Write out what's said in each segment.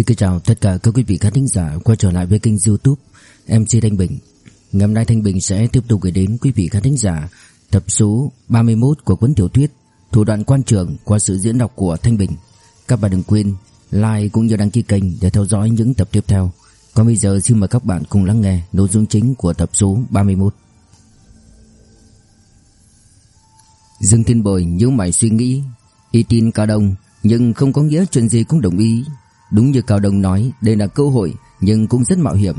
Xin kính chào tất cả các quý vị khán thính giả quay trở lại với kênh youtube MC Thanh Bình. Ngày hôm nay Thanh Bình sẽ tiếp tục gửi đến quý vị khán thính giả tập số 31 của cuốn tiểu thuyết Thủ đoạn quan trường qua sự diễn đọc của Thanh Bình. Các bạn đừng quên like cũng như đăng ký kênh để theo dõi những tập tiếp theo. Còn bây giờ xin mời các bạn cùng lắng nghe nội dung chính của tập số 31 Dương Thiên Bồi nhíu mày suy nghĩ. Y tin Cao Đông, nhưng không có nghĩa chuyện gì cũng đồng ý. Đúng như Cao Đông nói, Đây là cơ hội, nhưng cũng rất mạo hiểm.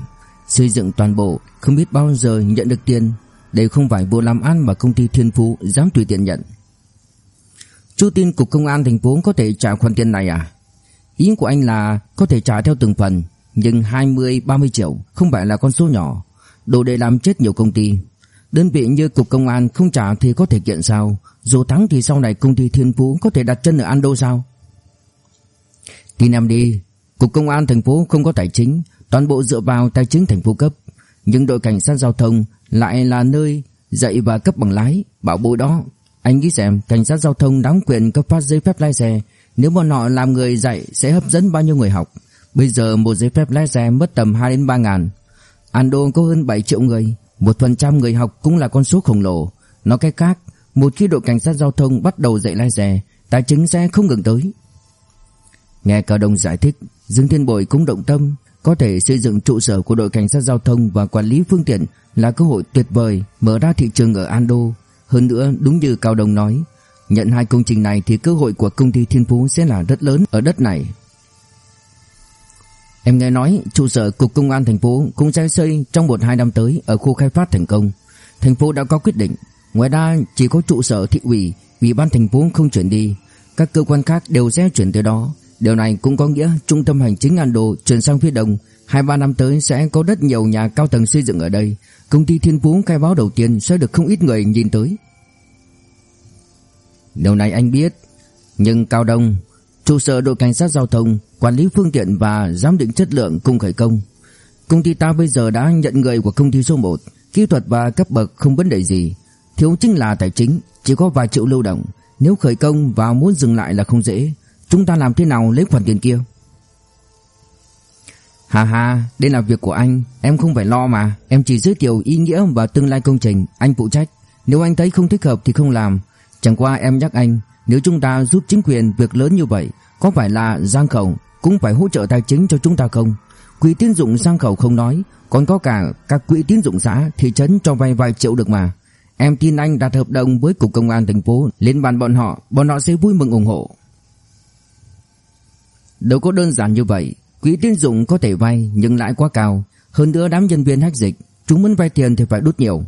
Xây dựng toàn bộ, Không biết bao giờ nhận được tiền. Đây không phải vụ làm ăn mà công ty Thiên Phú Dám tùy tiện nhận. Chú tin cục công an thành phố có thể trả khoản tiền này à? Ý của anh là Có thể trả theo từng phần, Nhưng 20-30 triệu không phải là con số nhỏ. Đủ để làm chết nhiều công ty. Đơn vị như cục công an không trả thì có thể kiện sao? Dù thắng thì sau này công ty Thiên Phú Có thể đặt chân ở Ando sao? Tin em đi, Cục Công an thành phố không có tài chính, toàn bộ dựa vào tài chính thành phố cấp. Nhưng đội cảnh sát giao thông lại là nơi dạy và cấp bằng lái, bảo bối đó. Anh nghĩ xem, cảnh sát giao thông đóng quyền cấp phát giấy phép lái xe, nếu bọn họ làm người dạy sẽ hấp dẫn bao nhiêu người học. Bây giờ một giấy phép lái xe mất tầm 2 đến 3 ngàn. Ando có hơn 7 triệu người, một phần trăm người học cũng là con số khổng lồ. Nói cách khác, một khi đội cảnh sát giao thông bắt đầu dạy lái xe, tài chính sẽ không ngừng tới. Nghe Cao Đông giải thích, Dương Thiên Bội cũng động tâm, có thể xây dựng trụ sở của đội cảnh sát giao thông và quản lý phương tiện là cơ hội tuyệt vời mở ra thị trường ở Ando. Hơn nữa, đúng như Cao Đông nói, nhận hai công trình này thì cơ hội của công ty Thiên Phú sẽ là rất lớn ở đất này. Em nghe nói trụ sở cục công an thành phố cũng sẽ xây trong một hai năm tới ở khu khai phát thành công. Thành phố đã có quyết định, ngoài ra chỉ có trụ sở thị ủy, ủy ban thành phố không chuyển đi, các cơ quan khác đều sẽ chuyển tới đó. Điều này cũng có nghĩa trung tâm hành chính An Đô chuyển sang phía đông, 2-3 năm tới sẽ có rất nhiều nhà cao tầng xây dựng ở đây. Công ty Thiên Phú khai báo đầu tiên sẽ được không ít người nhìn tới. Điều này anh biết, nhưng Cao Đông, trụ sở đội cảnh sát giao thông, quản lý phương tiện và giám định chất lượng cùng khởi công. Công ty ta bây giờ đã nhận người của công ty số 1, kỹ thuật và cấp bậc không vấn đề gì. Thiếu chính là tài chính, chỉ có vài triệu lưu động. Nếu khởi công và muốn dừng lại là không dễ. Chúng ta làm thế nào lấy khoản tiền kia? Hà hà Đây là việc của anh. Em không phải lo mà. Em chỉ giới thiệu ý nghĩa và tương lai công trình. Anh phụ trách. Nếu anh thấy không thích hợp thì không làm. Chẳng qua em nhắc anh, Nếu chúng ta giúp chính quyền việc lớn như vậy, Có phải là Giang Khẩu Cũng phải hỗ trợ tài chính cho chúng ta không? Quỹ tín dụng Giang Khẩu không nói, Còn có cả các quỹ tín dụng xã Thị trấn cho vay vài triệu được mà. Em tin anh đặt hợp đồng với Cục Công an thành phố, Lên bàn bọn họ Bọn họ sẽ vui mừng ủng hộ. Đâu có đơn giản như vậy, Quỹ tín dụng có thể vay, nhưng lãi quá cao. Hơn nữa đám nhân viên hách dịch, Chúng muốn vay tiền thì phải đút nhiều.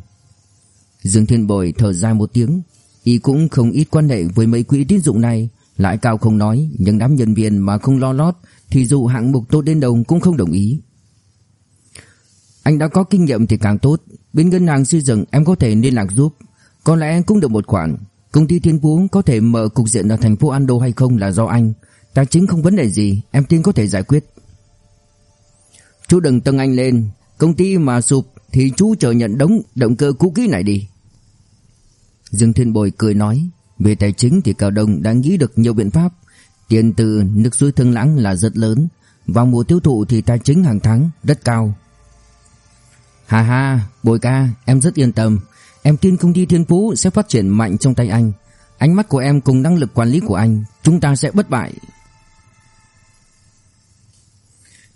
Dương Thiên Bồi thở dài một tiếng, Y cũng không ít quan hệ với mấy quỹ tín dụng này. Lãi cao không nói, Nhưng đám nhân viên mà không lo lót, Thì dù hạng mục tốt đến đâu cũng không đồng ý. Anh đã có kinh nghiệm thì càng tốt Bên ngân hàng xây dựng em có thể liên lạc giúp. Có lẽ cũng được một khoản. Công ty Thiên Phú có thể mở cục diện ở thành phố Ando hay không là do anh. Tài chính không vấn đề gì, Em tin có thể giải quyết. Chú đừng tăng anh lên. Công ty mà sụp thì chú chờ nhận đống, động cơ cũ kỹ này đi. Dương Thiên Bồi cười nói, Về tài chính thì Cao Đông đã nghĩ được nhiều biện pháp. Tiền từ nước suối thương lãng là rất lớn. Vào mùa tiêu thụ thì tài chính hàng tháng rất cao. Hà hà Bồi ca em rất yên tâm Em tin công ty Thiên Phú sẽ phát triển mạnh trong tay anh Ánh mắt của em cùng năng lực quản lý của anh Chúng ta sẽ bất bại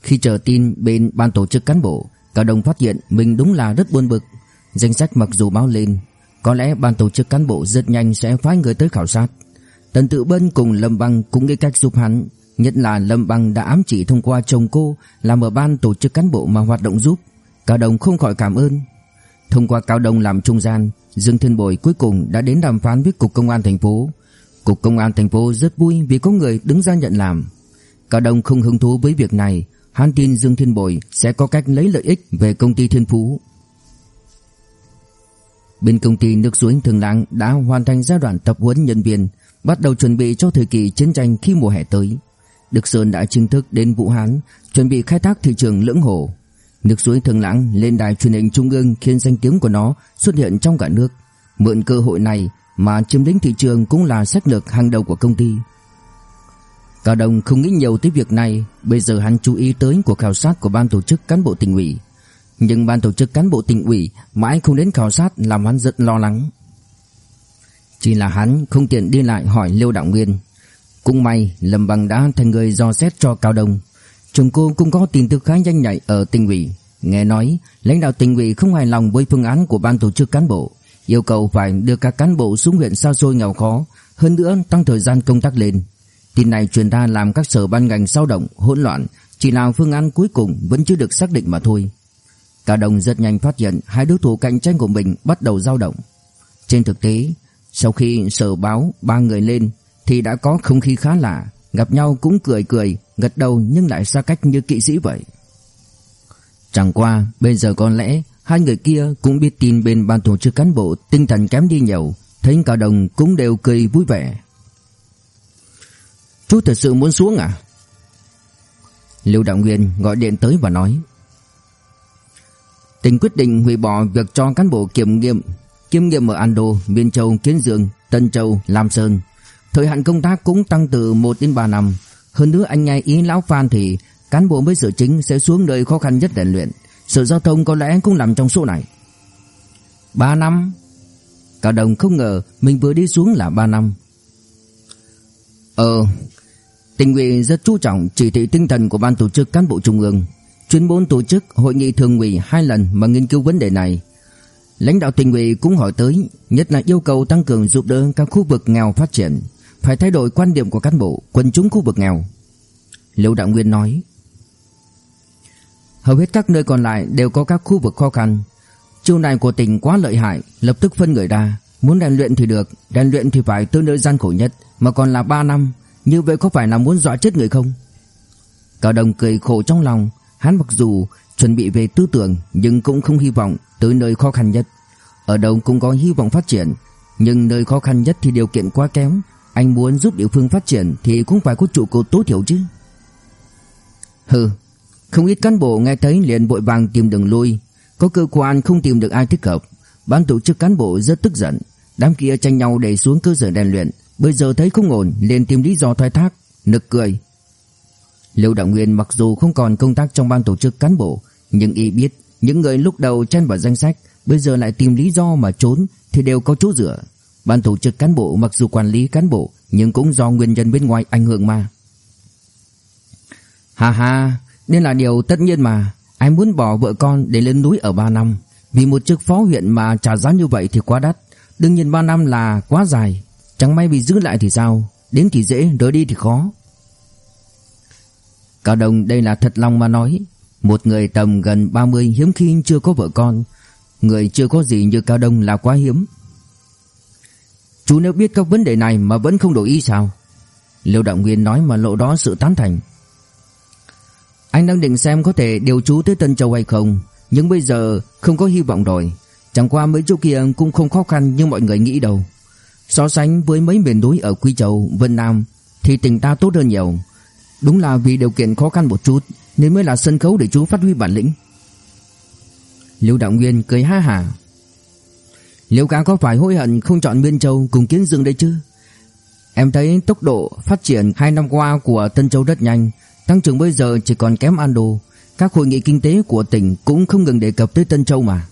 Khi chờ tin bên ban tổ chức cán bộ, Cả Đông phát hiện mình đúng là rất buồn bực. Danh sách mặc dù báo lên, có lẽ ban tổ chức cán bộ rất nhanh sẽ phái người tới khảo sát. Tần Tự Bân cùng Lâm Băng cũng nghĩ cách giúp hắn, nhất là Lâm Băng đã ám chỉ thông qua chồng cô làm ở ban tổ chức cán bộ mà hoạt động giúp. Cao Đông không khỏi cảm ơn. Thông qua Cao Đông làm trung gian, Dương Thiên Bồi cuối cùng đã đến đàm phán với cục công an thành phố. Cục công an thành phố rất vui vì có người đứng ra nhận làm. Cao Đông không hứng thú với việc này, Hắn tin Dương Thiên Bồi sẽ có cách lấy lợi ích về công ty Thiên Phú. Bên công ty nước suối Thường Lãng đã hoàn thành giai đoạn tập huấn nhân viên, bắt đầu chuẩn bị cho thời kỳ chiến tranh khi mùa hè tới. Đức Sơn đã chính thức đến Vũ Hán, chuẩn bị khai thác thị trường lưỡng hồ. Nước suối Thường Lãng lên đài truyền hình trung ương khiến danh tiếng của nó xuất hiện trong cả nước. Mượn cơ hội này mà chiếm lĩnh thị trường cũng là sách lược hàng đầu của công ty. Cao Đông không nghĩ nhiều tới việc này, bây giờ hắn chú ý tới cuộc khảo sát của ban tổ chức cán bộ tỉnh ủy. Nhưng ban tổ chức cán bộ tỉnh ủy mãi không đến khảo sát làm hắn rất lo lắng. Chỉ là hắn không tiện đi lại hỏi Liêu Đạo Nguyên. Cũng may Lâm Bằng đã thành người do xét cho Cao Đông. Chúng cô cũng có tin tức khá nhanh nhạy ở tỉnh ủy. Nghe nói lãnh đạo tỉnh ủy không hài lòng với phương án của ban tổ chức cán bộ, yêu cầu phải đưa các cán bộ xuống huyện xa xôi nghèo khó, hơn nữa tăng thời gian công tác lên. Tin này truyền ra làm các sở ban ngành sao động, hỗn loạn, chỉ là phương án cuối cùng vẫn chưa được xác định mà thôi. Cả đồng rất nhanh phát hiện hai đối thủ cạnh tranh của mình bắt đầu dao động. Trên thực tế, sau khi sở báo ba người lên thì đã có không khí khá lạ, gặp nhau cũng cười cười, gật đầu nhưng lại xa cách như kỵ sĩ vậy. Chẳng qua, bây giờ có lẽ hai người kia cũng biết tin bên ban tổ chức cán bộ tinh thần kém đi nhiều, thấy cả đồng cũng đều cười vui vẻ. Chú thật sự muốn xuống à? Lưu Đạo Nguyên gọi điện tới và nói Tỉnh quyết định hủy bỏ việc cho cán bộ kiểm nghiệm Kiểm nghiệm ở Ando, Biên Châu, Kiến Dương, Tân Châu, Lam Sơn Thời hạn công tác cũng tăng từ 1 đến 3 năm hơn nữa anh nghe ý lão Phan thì Cán bộ mới sở chính sẽ xuống nơi khó khăn nhất rèn luyện. Sở giao thông có lẽ cũng nằm trong số này. 3 năm. Cả Đồng không ngờ mình vừa đi xuống là 3 năm. Ờ Tỉnh ủy rất chú trọng chỉ thị tinh thần của ban tổ chức cán bộ trung ương, chuyên môn tổ chức hội nghị thường ủy hai lần mà nghiên cứu vấn đề này. Lãnh đạo tỉnh ủy cũng hỏi tới, nhất là yêu cầu tăng cường giúp đỡ các khu vực nghèo phát triển, phải thay đổi quan điểm của cán bộ, quân chúng khu vực nghèo. Lưu Đạo Nguyên nói, hầu hết các nơi còn lại đều có các khu vực khó khăn. Chiêu này của tỉnh quá lợi hại, lập tức phân người ra, muốn rèn luyện thì được, rèn luyện thì phải tới nơi gian khổ nhất, mà còn là 3 năm, như vậy có phải là muốn dọa chết người không? Cao Đồng cười khổ trong lòng. Hắn mặc dù chuẩn bị về tư tưởng Nhưng cũng không hy vọng tới nơi khó khăn nhất. Ở đâu cũng có hy vọng phát triển Nhưng nơi khó khăn nhất thì điều kiện quá kém anh muốn giúp địa phương phát triển Thì cũng phải có trụ cột tối thiểu chứ. Hừ, Không ít cán bộ nghe thấy liền vội vàng tìm đường lui. Có cơ quan không tìm được ai thích hợp. Ban tổ chức cán bộ rất tức giận. Đám kia tranh nhau để xuống cơ sở rèn luyện. Bây giờ thấy không ổn, liền tìm lý do thoái thác, Nực cười. Lưu Đạo Nguyên mặc dù không còn công tác trong ban tổ chức cán bộ, Nhưng y biết Những người lúc đầu chen vào danh sách, Bây giờ lại tìm lý do mà trốn Thì đều có chỗ dựa. Ban tổ chức cán bộ, mặc dù quản lý cán bộ, Nhưng cũng do nguyên nhân bên ngoài ảnh hưởng mà. Hà hà Nên là điều tất nhiên mà. Ai muốn bỏ vợ con để lên núi ở 3 năm? Vì một chức phó huyện mà trả giá như vậy thì quá đắt. Đương nhiên 3 năm là quá dài. Chẳng may bị giữ lại thì sao? Đến thì dễ đỡ đi thì khó. Cao Đồng, đây là thật lòng mà nói. Một người tầm gần 30 hiếm khi chưa có vợ con. Người chưa có gì như Cao Đông là quá hiếm. Chú nếu biết các vấn đề này mà vẫn không đổi ý sao Liêu Đạo Nguyên nói mà lộ đó sự tán thành Anh đang định xem có thể điều chú tới Tân Châu hay không Nhưng bây giờ không có hy vọng rồi Chẳng qua mấy chỗ kia cũng không khó khăn như mọi người nghĩ đâu So sánh với mấy miền núi ở Quy Châu, Vân Nam thì tỉnh ta tốt hơn nhiều. Đúng là vì điều kiện khó khăn một chút nên mới là sân khấu để chú phát huy bản lĩnh. Liêu Đạo Nguyên cười ha hả liệu cá có phải hối hận không chọn Biên Châu cùng Kiến Dương đây chứ? Em thấy tốc độ phát triển hai năm qua của Tân Châu rất nhanh, tăng trưởng bây giờ chỉ còn kém Ando. Các hội nghị kinh tế của tỉnh cũng không ngừng đề cập tới Tân Châu mà.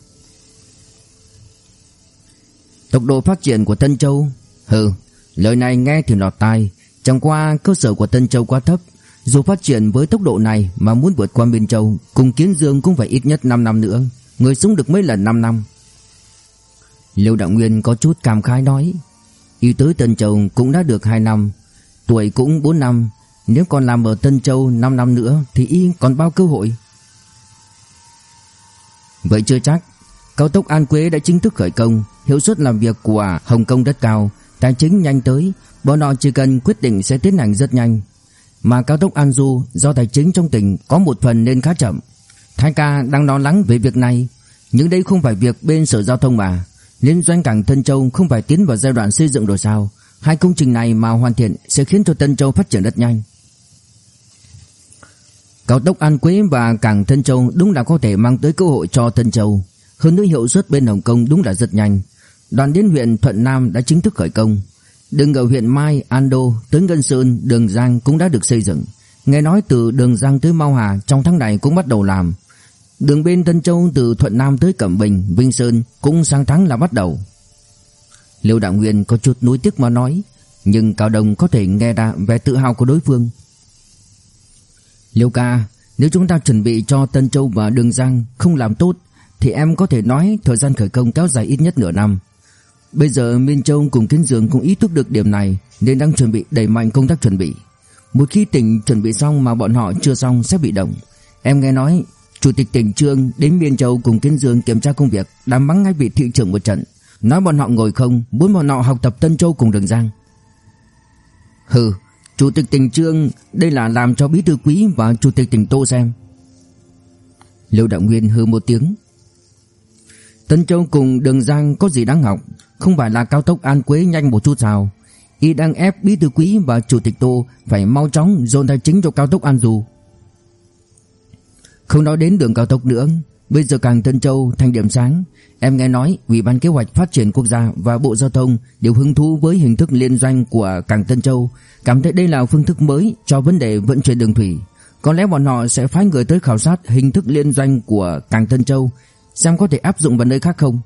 Tốc độ phát triển của Tân Châu Hừ Lời này nghe thì lọt tai Chẳng qua cơ sở của Tân Châu quá thấp Dù phát triển với tốc độ này Mà muốn vượt qua Biên Châu Cùng Kiến Dương cũng phải ít nhất 5 năm nữa Người sống được mấy lần 5 năm Liêu Đạo Nguyên có chút cảm khái nói Y tới Tân Châu cũng đã được 2 năm Tuổi cũng 4 năm Nếu còn làm ở Tân Châu 5 năm nữa Thì Y còn bao cơ hội Vậy chưa chắc Cao tốc An Quế đã chính thức khởi công Hiệu suất làm việc của Hồng Kông rất cao, tài chính nhanh tới, bọn họ chỉ cần quyết định sẽ tiến hành rất nhanh. Mà cao tốc An Du do tài chính trong tỉnh có một phần nên khá chậm. Thái ca đang lo lắng về việc này, nhưng đây không phải việc bên Sở Giao thông mà. Liên doanh cảng Tân Châu không phải tiến vào giai đoạn xây dựng rồi sao? Hai công trình này mà hoàn thiện sẽ khiến cho Tân Châu phát triển rất nhanh. Cao tốc An Quế và cảng Tân Châu đúng là có thể mang tới cơ hội cho Tân Châu. Hơn nữa hiệu suất bên Hồng Kông đúng là rất nhanh. Đoàn đến huyện Thuận Nam đã chính thức khởi công. Đường ở huyện Mai, An Đô, tới Ngân Sơn, Đường Giang cũng đã được xây dựng. Nghe nói từ Đường Giang tới Mau Hà trong tháng này cũng bắt đầu làm. Đường bên Tân Châu từ Thuận Nam tới Cẩm Bình, Vinh Sơn cũng sang tháng là bắt đầu. Liêu Đạo Nguyên có chút nuối tiếc mà nói, nhưng Cao Đông có thể nghe ra vẻ tự hào của đối phương. Liêu ca, nếu chúng ta chuẩn bị cho Tân Châu và Đường Giang không làm tốt, thì em có thể nói thời gian khởi công kéo dài ít nhất nửa năm. Bây giờ Minh Châu cùng Kiến Dương cũng ý thức được điểm này nên đang chuẩn bị đẩy mạnh công tác chuẩn bị. Một khi tỉnh chuẩn bị xong mà bọn họ chưa xong sẽ bị động. Em nghe nói Chủ tịch tỉnh Trương đến Miên Châu cùng Kiến Dương kiểm tra công việc, đã mắng ngay vị thị trưởng một trận, nói bọn họ ngồi không, muốn bọn họ học tập Tân Châu cùng Đường Giang. Hừ, chủ tịch tỉnh Trương đây là làm cho bí thư quý và chủ tịch tỉnh Tô xem. Lưu Đạo Nguyên hừ một tiếng. Tân Châu cùng Đường Giang có gì đáng học, không phải là cao tốc An Quế nhanh một chút sao? Y đang ép bí thư quý và chủ tịch Tô phải mau chóng dồn tài chính cho cao tốc An Du. Không nói đến đường cao tốc nữa, bây giờ càng Tân Châu thành điểm sáng, em nghe nói Ủy ban Kế hoạch Phát triển Quốc gia và Bộ Giao thông đều hứng thú với hình thức liên doanh của cảng Tân Châu, cảm thấy đây là phương thức mới cho vấn đề vận chuyển đường thủy. Có lẽ bọn họ sẽ phái người tới khảo sát hình thức liên doanh của cảng Tân Châu, xem có thể áp dụng vào nơi khác không.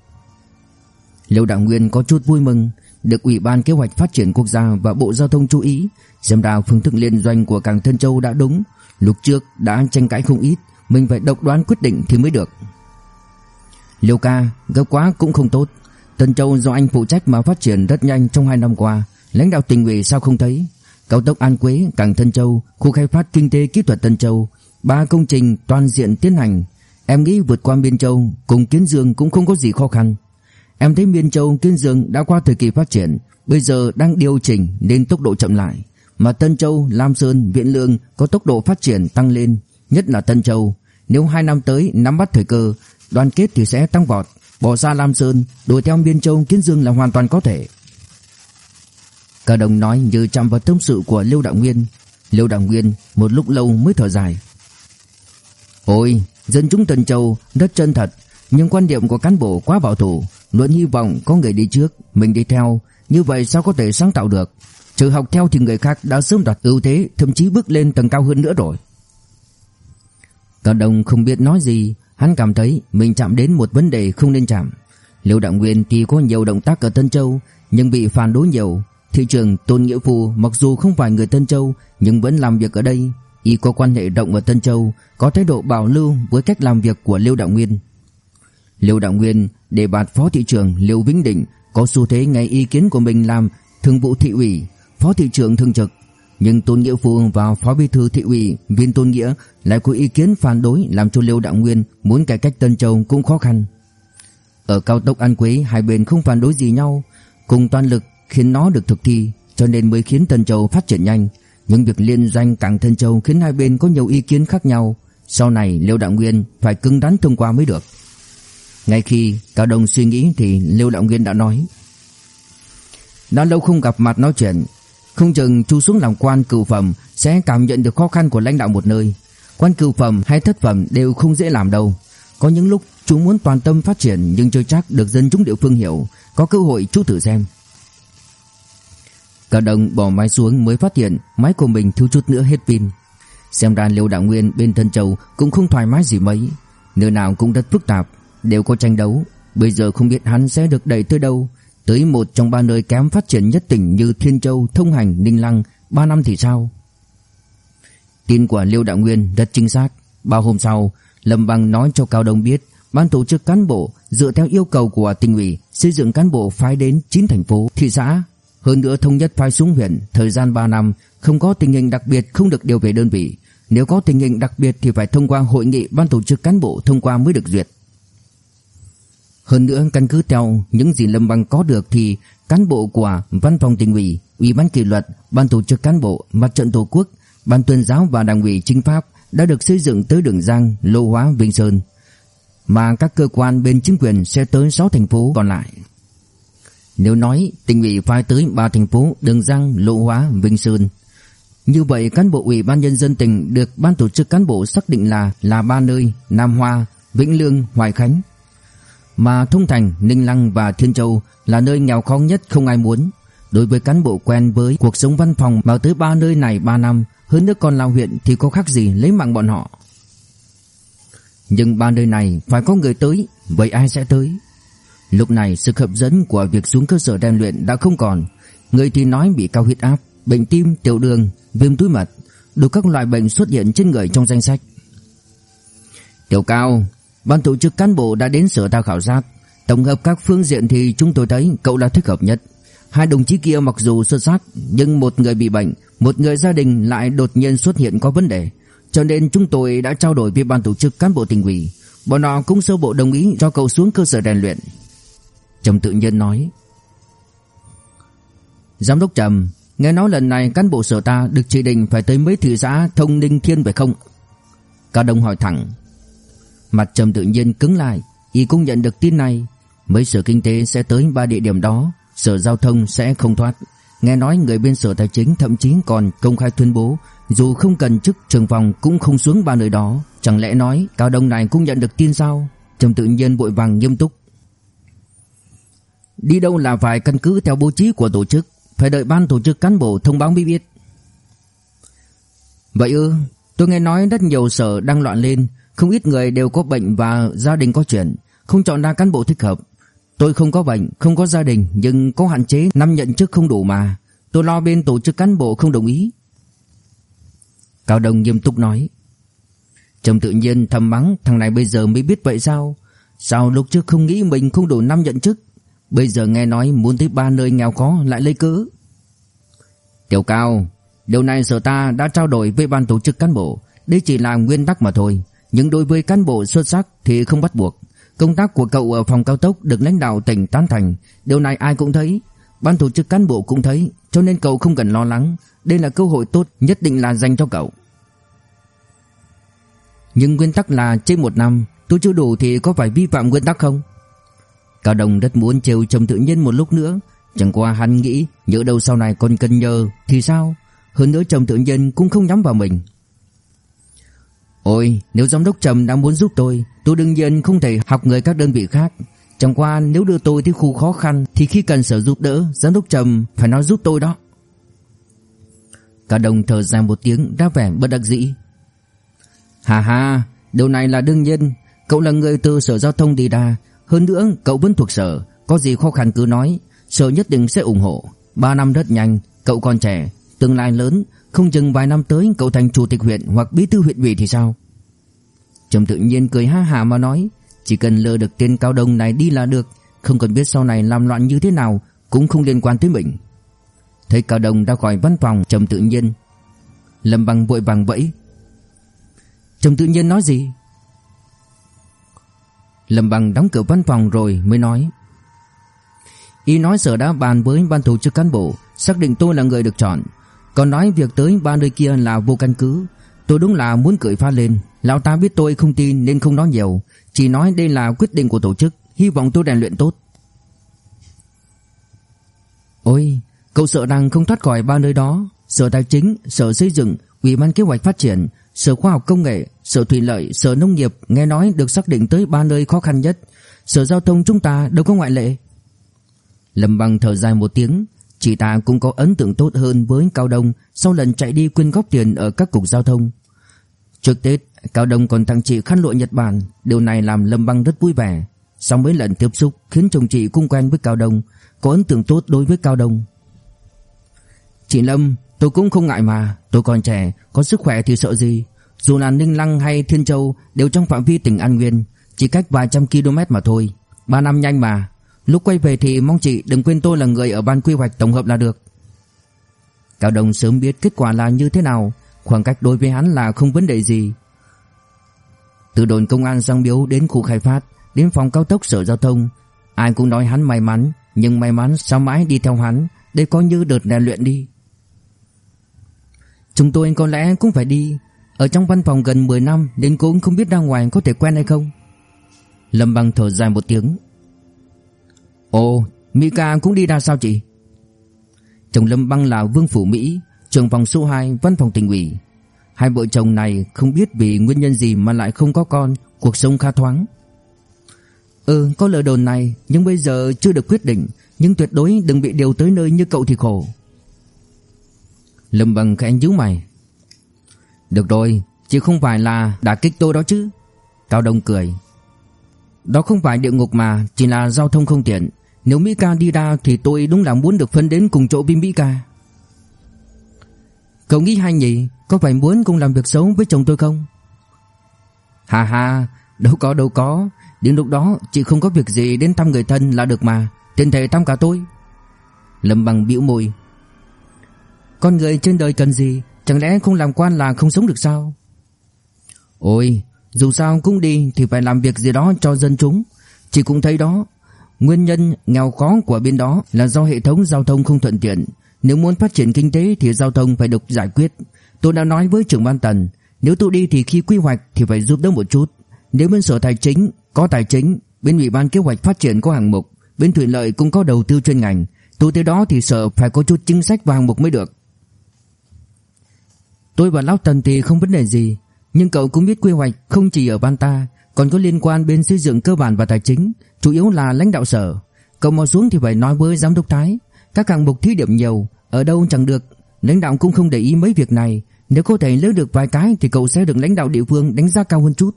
Liêu Đạo Nguyên có chút vui mừng, được Ủy ban Kế hoạch Phát triển Quốc gia và Bộ Giao thông chú ý, xem ra phương thức liên doanh của cảng Tân Châu đã đúng, lúc trước đã tranh cãi không ít, mình phải độc đoán quyết định thì mới được. Liêu ca Gấp quá cũng không tốt. Tân Châu do anh phụ trách mà phát triển rất nhanh trong 2 năm qua. Lãnh đạo tỉnh ủy sao không thấy? Cao tốc An Quế, Cảng Tân Châu Khu khai phát kinh tế kỹ thuật Tân Châu. Ba công trình toàn diện tiến hành. Em nghĩ vượt qua Biên Châu Cùng Kiến Dương cũng không có gì khó khăn. Em thấy Biên Châu, Kiến Dương đã qua thời kỳ phát triển. Bây giờ đang điều chỉnh nên tốc độ chậm lại. Mà Tân Châu, Lam Sơn, Viện Lương có tốc độ phát triển tăng lên. Nhất là Tân Châu nếu hai năm tới nắm bắt thời cơ, đoàn kết thì sẽ tăng vọt, bỏ ra Lam Sơn, đuổi theo Biên Châu Kiến Dương là hoàn toàn có thể. Cả đồng nói như chạm vào tâm sự của Lưu Đạo Nguyên. Lưu Đạo Nguyên một lúc lâu mới thở dài. Ôi, dân chúng Tân Châu rất chân thật, nhưng quan điểm của cán bộ quá bảo thủ, luôn hy vọng có người đi trước, mình đi theo, như vậy sao có thể sáng tạo được. Trừ học theo thì người khác đã sớm đoạt ưu thế, thậm chí bước lên tầng cao hơn nữa rồi. Cao Đông không biết nói gì, hắn cảm thấy mình chạm đến một vấn đề không nên chạm. Liêu Đạo Nguyên thì có nhiều động tác ở Tân Châu, nhưng bị phản đối nhiều. Thị trường Tôn Nghĩa Phù mặc dù không phải người Tân Châu, nhưng vẫn làm việc ở đây. Y có quan hệ rộng ở Tân Châu, có thái độ bảo lưu với cách làm việc của Liêu Đạo Nguyên. Liêu Đạo Nguyên đề bạt phó thị trưởng Liêu Vĩnh Định có xu thế ngay ý kiến của mình làm thường vụ thị ủy, phó thị trưởng thường trực nhưng Tôn Nghĩa Phu và Phó Bí thư thị ủy Viên Tôn Nghĩa lại có ý kiến phản đối làm cho Liêu Đạo Nguyên muốn cải cách Tân Châu cũng khó khăn. Ở cao tốc An Quế hai bên không phản đối gì nhau, cùng toàn lực khiến nó được thực thi, cho nên mới khiến Tân Châu phát triển nhanh. Nhưng việc liên danh cảng Tân Châu khiến hai bên có nhiều ý kiến khác nhau, sau này Liêu Đạo Nguyên phải cứng rắn thông qua mới được. Ngay khi Cao Đông suy nghĩ thì Liêu Đạo Nguyên đã nói: "Đã lâu không gặp mặt nói chuyện, không chừng chú xuống làm quan cửu phẩm sẽ cảm nhận được khó khăn của lãnh đạo một nơi. Quan cửu phẩm hay thất phẩm đều không dễ làm đâu. Có những lúc chú muốn toàn tâm phát triển nhưng chưa chắc được dân chúng địa phương hiểu. Có cơ hội chú thử xem. Cả đồng bỏ máy xuống mới phát hiện máy của mình thiếu chút nữa hết pin. Xem ra Liêu Đạo Nguyên bên thân Châu cũng không thoải mái gì mấy. Nơi nào cũng rất phức tạp, đều có tranh đấu. Bây giờ không biết hắn sẽ được đẩy tới đâu tới một trong ba nơi kém phát triển nhất tỉnh như Thiên Châu, Thông Hành, Ninh Lăng, ba năm thì sao? Tin của Liêu Đạo Nguyên rất chính xác. Bao hôm sau, Lâm Bằng nói cho Cao Đông biết, ban tổ chức cán bộ dựa theo yêu cầu của tỉnh ủy xây dựng cán bộ phái đến 9 thành phố, thị xã, hơn nữa thống nhất phái xuống huyện, thời gian 3 năm, không có tình hình đặc biệt không được điều về đơn vị. Nếu có tình hình đặc biệt thì phải thông qua hội nghị ban tổ chức cán bộ thông qua mới được duyệt. Hơn nữa căn cứ theo những gì Lâm Bang có được thì cán bộ của Văn phòng tỉnh ủy, Ủy ban kỷ luật, Ban tổ chức cán bộ, Mặt trận Tổ quốc, Ban tuyên giáo và Đảng ủy chính pháp đã được xây dựng tới Đường Giang, Lô Hóa, Vinh Sơn. Mà các cơ quan bên chính quyền sẽ tới 6 thành phố còn lại. Nếu nói tỉnh ủy phái tới 3 thành phố Đường Giang, Lộ Hóa, Vinh Sơn Như vậy cán bộ ủy ban nhân dân tỉnh được ban tổ chức cán bộ xác định là là ba nơi Nam Hoa, Vĩnh Lương, Hoài Khánh mà Thông Thành, Ninh Lăng và Thiên Châu là nơi nghèo khó nhất không ai muốn. Đối với cán bộ quen với cuộc sống văn phòng mà tới ba nơi này 3 năm, hơn nữa còn là huyện thì có khác gì lấy mạng bọn họ. Nhưng ba nơi này phải có người tới, vậy ai sẽ tới? Lúc này sự hấp dẫn của việc xuống cơ sở rèn luyện đã không còn. Người thì nói bị cao huyết áp, bệnh tim, tiểu đường, viêm túi mật, đủ các loại bệnh xuất hiện trên người trong danh sách. Tiểu cao, ban tổ chức cán bộ đã đến sở ta khảo sát, tổng hợp các phương diện thì chúng tôi thấy cậu là thích hợp nhất. Hai đồng chí kia mặc dù xuất sắc nhưng một người bị bệnh, một người gia đình lại đột nhiên xuất hiện có vấn đề. Cho nên chúng tôi đã trao đổi với ban tổ chức cán bộ tỉnh ủy, bọn họ cũng sơ bộ đồng ý cho cậu xuống cơ sở rèn luyện. Trầm tự nhiên nói. Giám đốc Trầm, nghe nói lần này cán bộ sở ta được chỉ định phải tới mấy thị xã thông ninh thiên phải không? Cao Đông hỏi thẳng. Mặt Trầm tự nhiên cứng lại, y cũng nhận được tin này, mấy sở kinh tế sẽ tới ba địa điểm đó, sở giao thông sẽ không thoát. Nghe nói người bên sở tài chính thậm chí còn công khai tuyên bố dù không cần chức trường phòng cũng không xuống ba nơi đó. Chẳng lẽ nói Cao Đông này cũng nhận được tin sao? Trầm tự nhiên vội vàng nghiêm túc. Đi đâu là phải căn cứ theo bố trí của tổ chức, phải đợi ban tổ chức cán bộ thông báo mới biết. Vậy ư, tôi nghe nói rất nhiều sở đang loạn lên, không ít người đều có bệnh và gia đình có chuyện, không chọn ra cán bộ thích hợp. Tôi không có bệnh, không có gia đình nhưng có hạn chế năm nhận chức không đủ mà. Tôi lo bên tổ chức cán bộ không đồng ý. Cao Đông nghiêm túc nói. Trầm tự nhiên thầm mắng thằng này bây giờ mới biết vậy sao? Sao lúc trước không nghĩ mình không đủ năm nhận chức? Bây giờ nghe nói muốn tới ba nơi nghèo khó lại lấy cớ. Tiểu Cao, điều này sở ta đã trao đổi với ban tổ chức cán bộ. Đây chỉ là nguyên tắc mà thôi. Nhưng đối với cán bộ xuất sắc thì không bắt buộc. Công tác của cậu ở phòng cao tốc được lãnh đạo tỉnh tán thành, điều này ai cũng thấy, ban tổ chức cán bộ cũng thấy, cho nên cậu không cần lo lắng, đây là cơ hội tốt nhất định là dành cho cậu. Nhưng nguyên tắc là trên một năm, tôi chưa đủ thì có phải vi phạm nguyên tắc không? Cao Đồng rất muốn trêu chồng Tự Nhiên một lúc nữa, chẳng qua hắn nghĩ nhớ đâu sau này còn cần nhờ thì sao? Hơn nữa chồng Tự Nhiên cũng không nhắm vào mình. Ôi, nếu giám đốc Trầm đang muốn giúp tôi, tôi đương nhiên không thể học người các đơn vị khác. Chẳng qua nếu đưa tôi tới khu khó khăn thì khi cần sở giúp đỡ, giám đốc Trầm phải nói giúp tôi đó. Cả đồng thở dài một tiếng đáp vẻ bất đắc dĩ. Hà hà, điều này là đương nhiên, cậu là người từ sở giao thông đi ra, hơn nữa cậu vẫn thuộc sở, có gì khó khăn cứ nói, sở nhất định sẽ ủng hộ. Ba năm rất nhanh, cậu còn trẻ, tương lai lớn, không chừng vài năm tới cậu thành chủ tịch huyện hoặc bí thư huyện ủy thì sao? Trầm tự nhiên cười ha hà mà nói, chỉ cần lừa được tên cao đông này đi là được, không cần biết sau này làm loạn như thế nào cũng không liên quan tới mình. Thấy cao đông ra khỏi văn phòng, Trầm tự nhiên Lâm Bằng vội vàng vẫy. Trầm tự nhiên nói gì? Lâm Bằng đóng cửa văn phòng rồi mới nói. Y nói sở đã bàn với ban tổ chức cán bộ, xác định tôi là người được chọn, còn nói việc tới ba nơi kia là vô căn cứ Tôi đúng là muốn cười pha lên. Lão ta biết tôi không tin nên không nói nhiều Chỉ nói đây là quyết định của tổ chức Hy vọng tôi rèn luyện tốt. Ôi Cậu sợ rằng không thoát khỏi ba nơi đó. Sở Tài chính, Sở Xây dựng Ủy ban Kế hoạch Phát triển Sở Khoa học Công nghệ, Sở Thủy lợi, Sở Nông nghiệp Nghe nói được xác định tới ba nơi khó khăn nhất. Sở Giao thông chúng ta đâu có ngoại lệ. Lâm Bằng thở dài một tiếng Chị ta cũng có ấn tượng tốt hơn với Cao Đông sau lần chạy đi quyên góp tiền ở các cục giao thông. Trước Tết, Cao Đông còn tặng chị khăn lụa Nhật Bản, điều này làm Lâm Băng rất vui vẻ. Sau mấy lần tiếp xúc khiến chồng chị cũng quen với Cao Đông, có ấn tượng tốt đối với Cao Đông. Chị Lâm, tôi cũng không ngại mà, tôi còn trẻ, có sức khỏe thì sợ gì. Dù là Ninh Lăng hay Thiên Châu đều trong phạm vi tỉnh An Nguyên, chỉ cách vài trăm km mà thôi. Ba năm nhanh mà, Lúc quay về thì mong chị đừng quên tôi là người ở ban quy hoạch tổng hợp là được. Cao Đông sớm biết kết quả là như thế nào, khoảng cách đối với hắn là không vấn đề gì. Từ đồn công an Giang Biếu đến khu khai phát, đến phòng cao tốc sở giao thông, ai cũng nói hắn may mắn, nhưng may mắn sao mãi đi theo hắn, đây coi như đợt rèn luyện đi. Chúng tôi có lẽ cũng phải đi, ở trong văn phòng gần 10 năm nên cũng không biết ra ngoài có thể quen hay không. Lâm Băng thở dài một tiếng, Ồ, Mika cũng đi ra sao chị? Chồng Lâm Băng là Vương Phủ Mỹ, trưởng phòng số 2 văn phòng tỉnh ủy. Hai vợ chồng này không biết vì nguyên nhân gì mà lại không có con, cuộc sống khá thoáng. Ừ, có lời đồn này, nhưng bây giờ chưa được quyết định, Nhưng tuyệt đối đừng bị điều tới nơi như cậu thì khổ Lâm Bằng khẽ nhíu mày Được rồi Chỉ không phải là đả kích tôi đó chứ Cao Đông cười Đó không phải địa ngục mà Chỉ là giao thông không tiện nếu Mỹ ca đi ra thì tôi đúng là muốn được phân đến cùng chỗ với Mỹ ca Cậu nghĩ hay nhỉ? Có phải muốn cùng làm việc xấu với chồng tôi không? Hà hà Đâu có đâu có. Đến lúc đó, chị không có việc gì đến thăm người thân là được mà. Tiền thể thăm cả tôi. Lâm bằng bĩu môi. Con người trên đời cần gì? Chẳng lẽ không làm quan là không sống được sao? Ôi, Dù sao cũng đi thì phải làm việc gì đó cho dân chúng. Chị cũng thấy đó. Nguyên nhân nghèo khó của bên đó Là do hệ thống giao thông không thuận tiện. Nếu muốn phát triển kinh tế thì giao thông phải được giải quyết. Tôi đã nói với trưởng ban tần, Nếu tôi đi thì khi quy hoạch thì phải giúp đỡ một chút. Nếu bên sở tài chính có tài chính, Bên ủy ban kế hoạch phát triển có hạng mục, Bên thủy lợi cũng có đầu tư chuyên ngành, Tôi tới đó thì sợ phải có chút chính sách và hạng mục mới được. Tôi và Lão Tần thì không vấn đề gì, Nhưng cậu cũng biết quy hoạch không chỉ ở ban ta còn có liên quan bên xây dựng cơ bản và tài chính, Chủ yếu là lãnh đạo sở. Cậu mà xuống thì phải nói với giám đốc Thái, Các hạng mục thí điểm nhiều, Ở đâu chẳng được. Lãnh đạo cũng không để ý mấy việc này. Nếu có thể lấy được vài cái Thì cậu sẽ được lãnh đạo địa phương đánh giá cao hơn chút.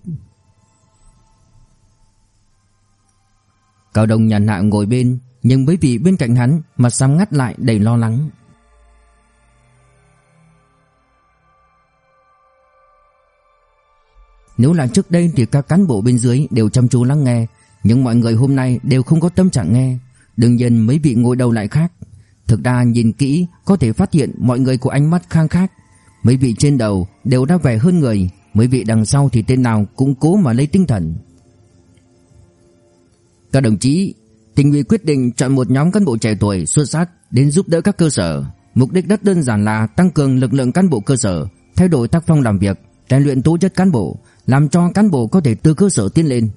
Cao Đông nhàn hạ ngồi bên, Nhưng bởi vì bên cạnh hắn Mặt xăm ngắt lại đầy lo lắng. Nếu là trước đây thì các cán bộ bên dưới đều chăm chú lắng nghe, Nhưng mọi người hôm nay đều không có tâm trạng nghe. Đương nhiên mấy vị ngồi đầu lại khác. Thực ra nhìn kỹ, có thể phát hiện mọi người có ánh mắt khang khác. Mấy vị trên đầu đều đã vẻ hơn người, Mấy vị đằng sau thì tên nào cũng cố mà lấy tinh thần. Các đồng chí Tỉnh ủy quyết định chọn một nhóm cán bộ trẻ tuổi xuất sắc đến giúp đỡ các cơ sở. Mục đích rất đơn giản là tăng cường lực lượng cán bộ cơ sở, Thay đổi tác phong làm việc, rèn luyện tố chất cán bộ làm cho cán bộ có thể từ cơ sở tiến lên.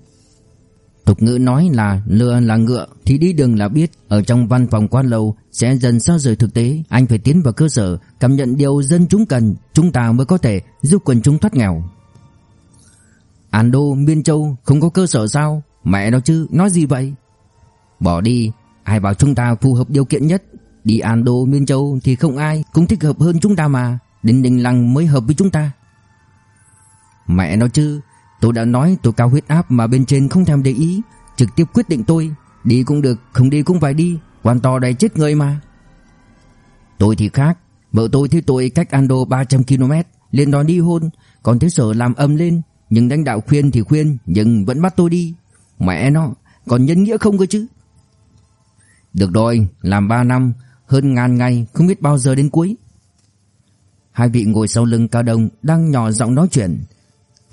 Tục ngữ nói là lừa là ngựa thì đi đường là biết, ở trong văn phòng quan lâu sẽ dần xa rời thực tế, anh phải tiến vào cơ sở, cảm nhận điều dân chúng cần, chúng ta mới có thể giúp quần chúng thoát nghèo. An Đô Miên Châu không có cơ sở sao? Mẹ nó chứ, nói gì vậy? Bỏ đi, ai bảo chúng ta phù hợp điều kiện nhất, đi An Đô Miên Châu thì không ai cũng thích hợp hơn chúng ta mà, Đinh Đình Lăng mới hợp với chúng ta. Mẹ nó chứ, Tôi đã nói tôi cao huyết áp mà bên trên không thèm để ý. Trực tiếp quyết định tôi, Đi cũng được, không đi cũng phải đi. Quan to đầy chết người mà. Tôi thì khác, Vợ tôi thấy tôi cách Ando 300km Lên đòi đi hôn. Còn thế sở làm âm lên, Nhưng đánh đạo khuyên thì khuyên, Nhưng vẫn bắt tôi đi. Mẹ nó, Còn nhân nghĩa không cơ chứ? Được rồi, Làm 3 năm, Hơn ngàn ngày, Không biết bao giờ đến cuối. Hai vị ngồi sau lưng cao đồng Đang nhỏ giọng nói chuyện.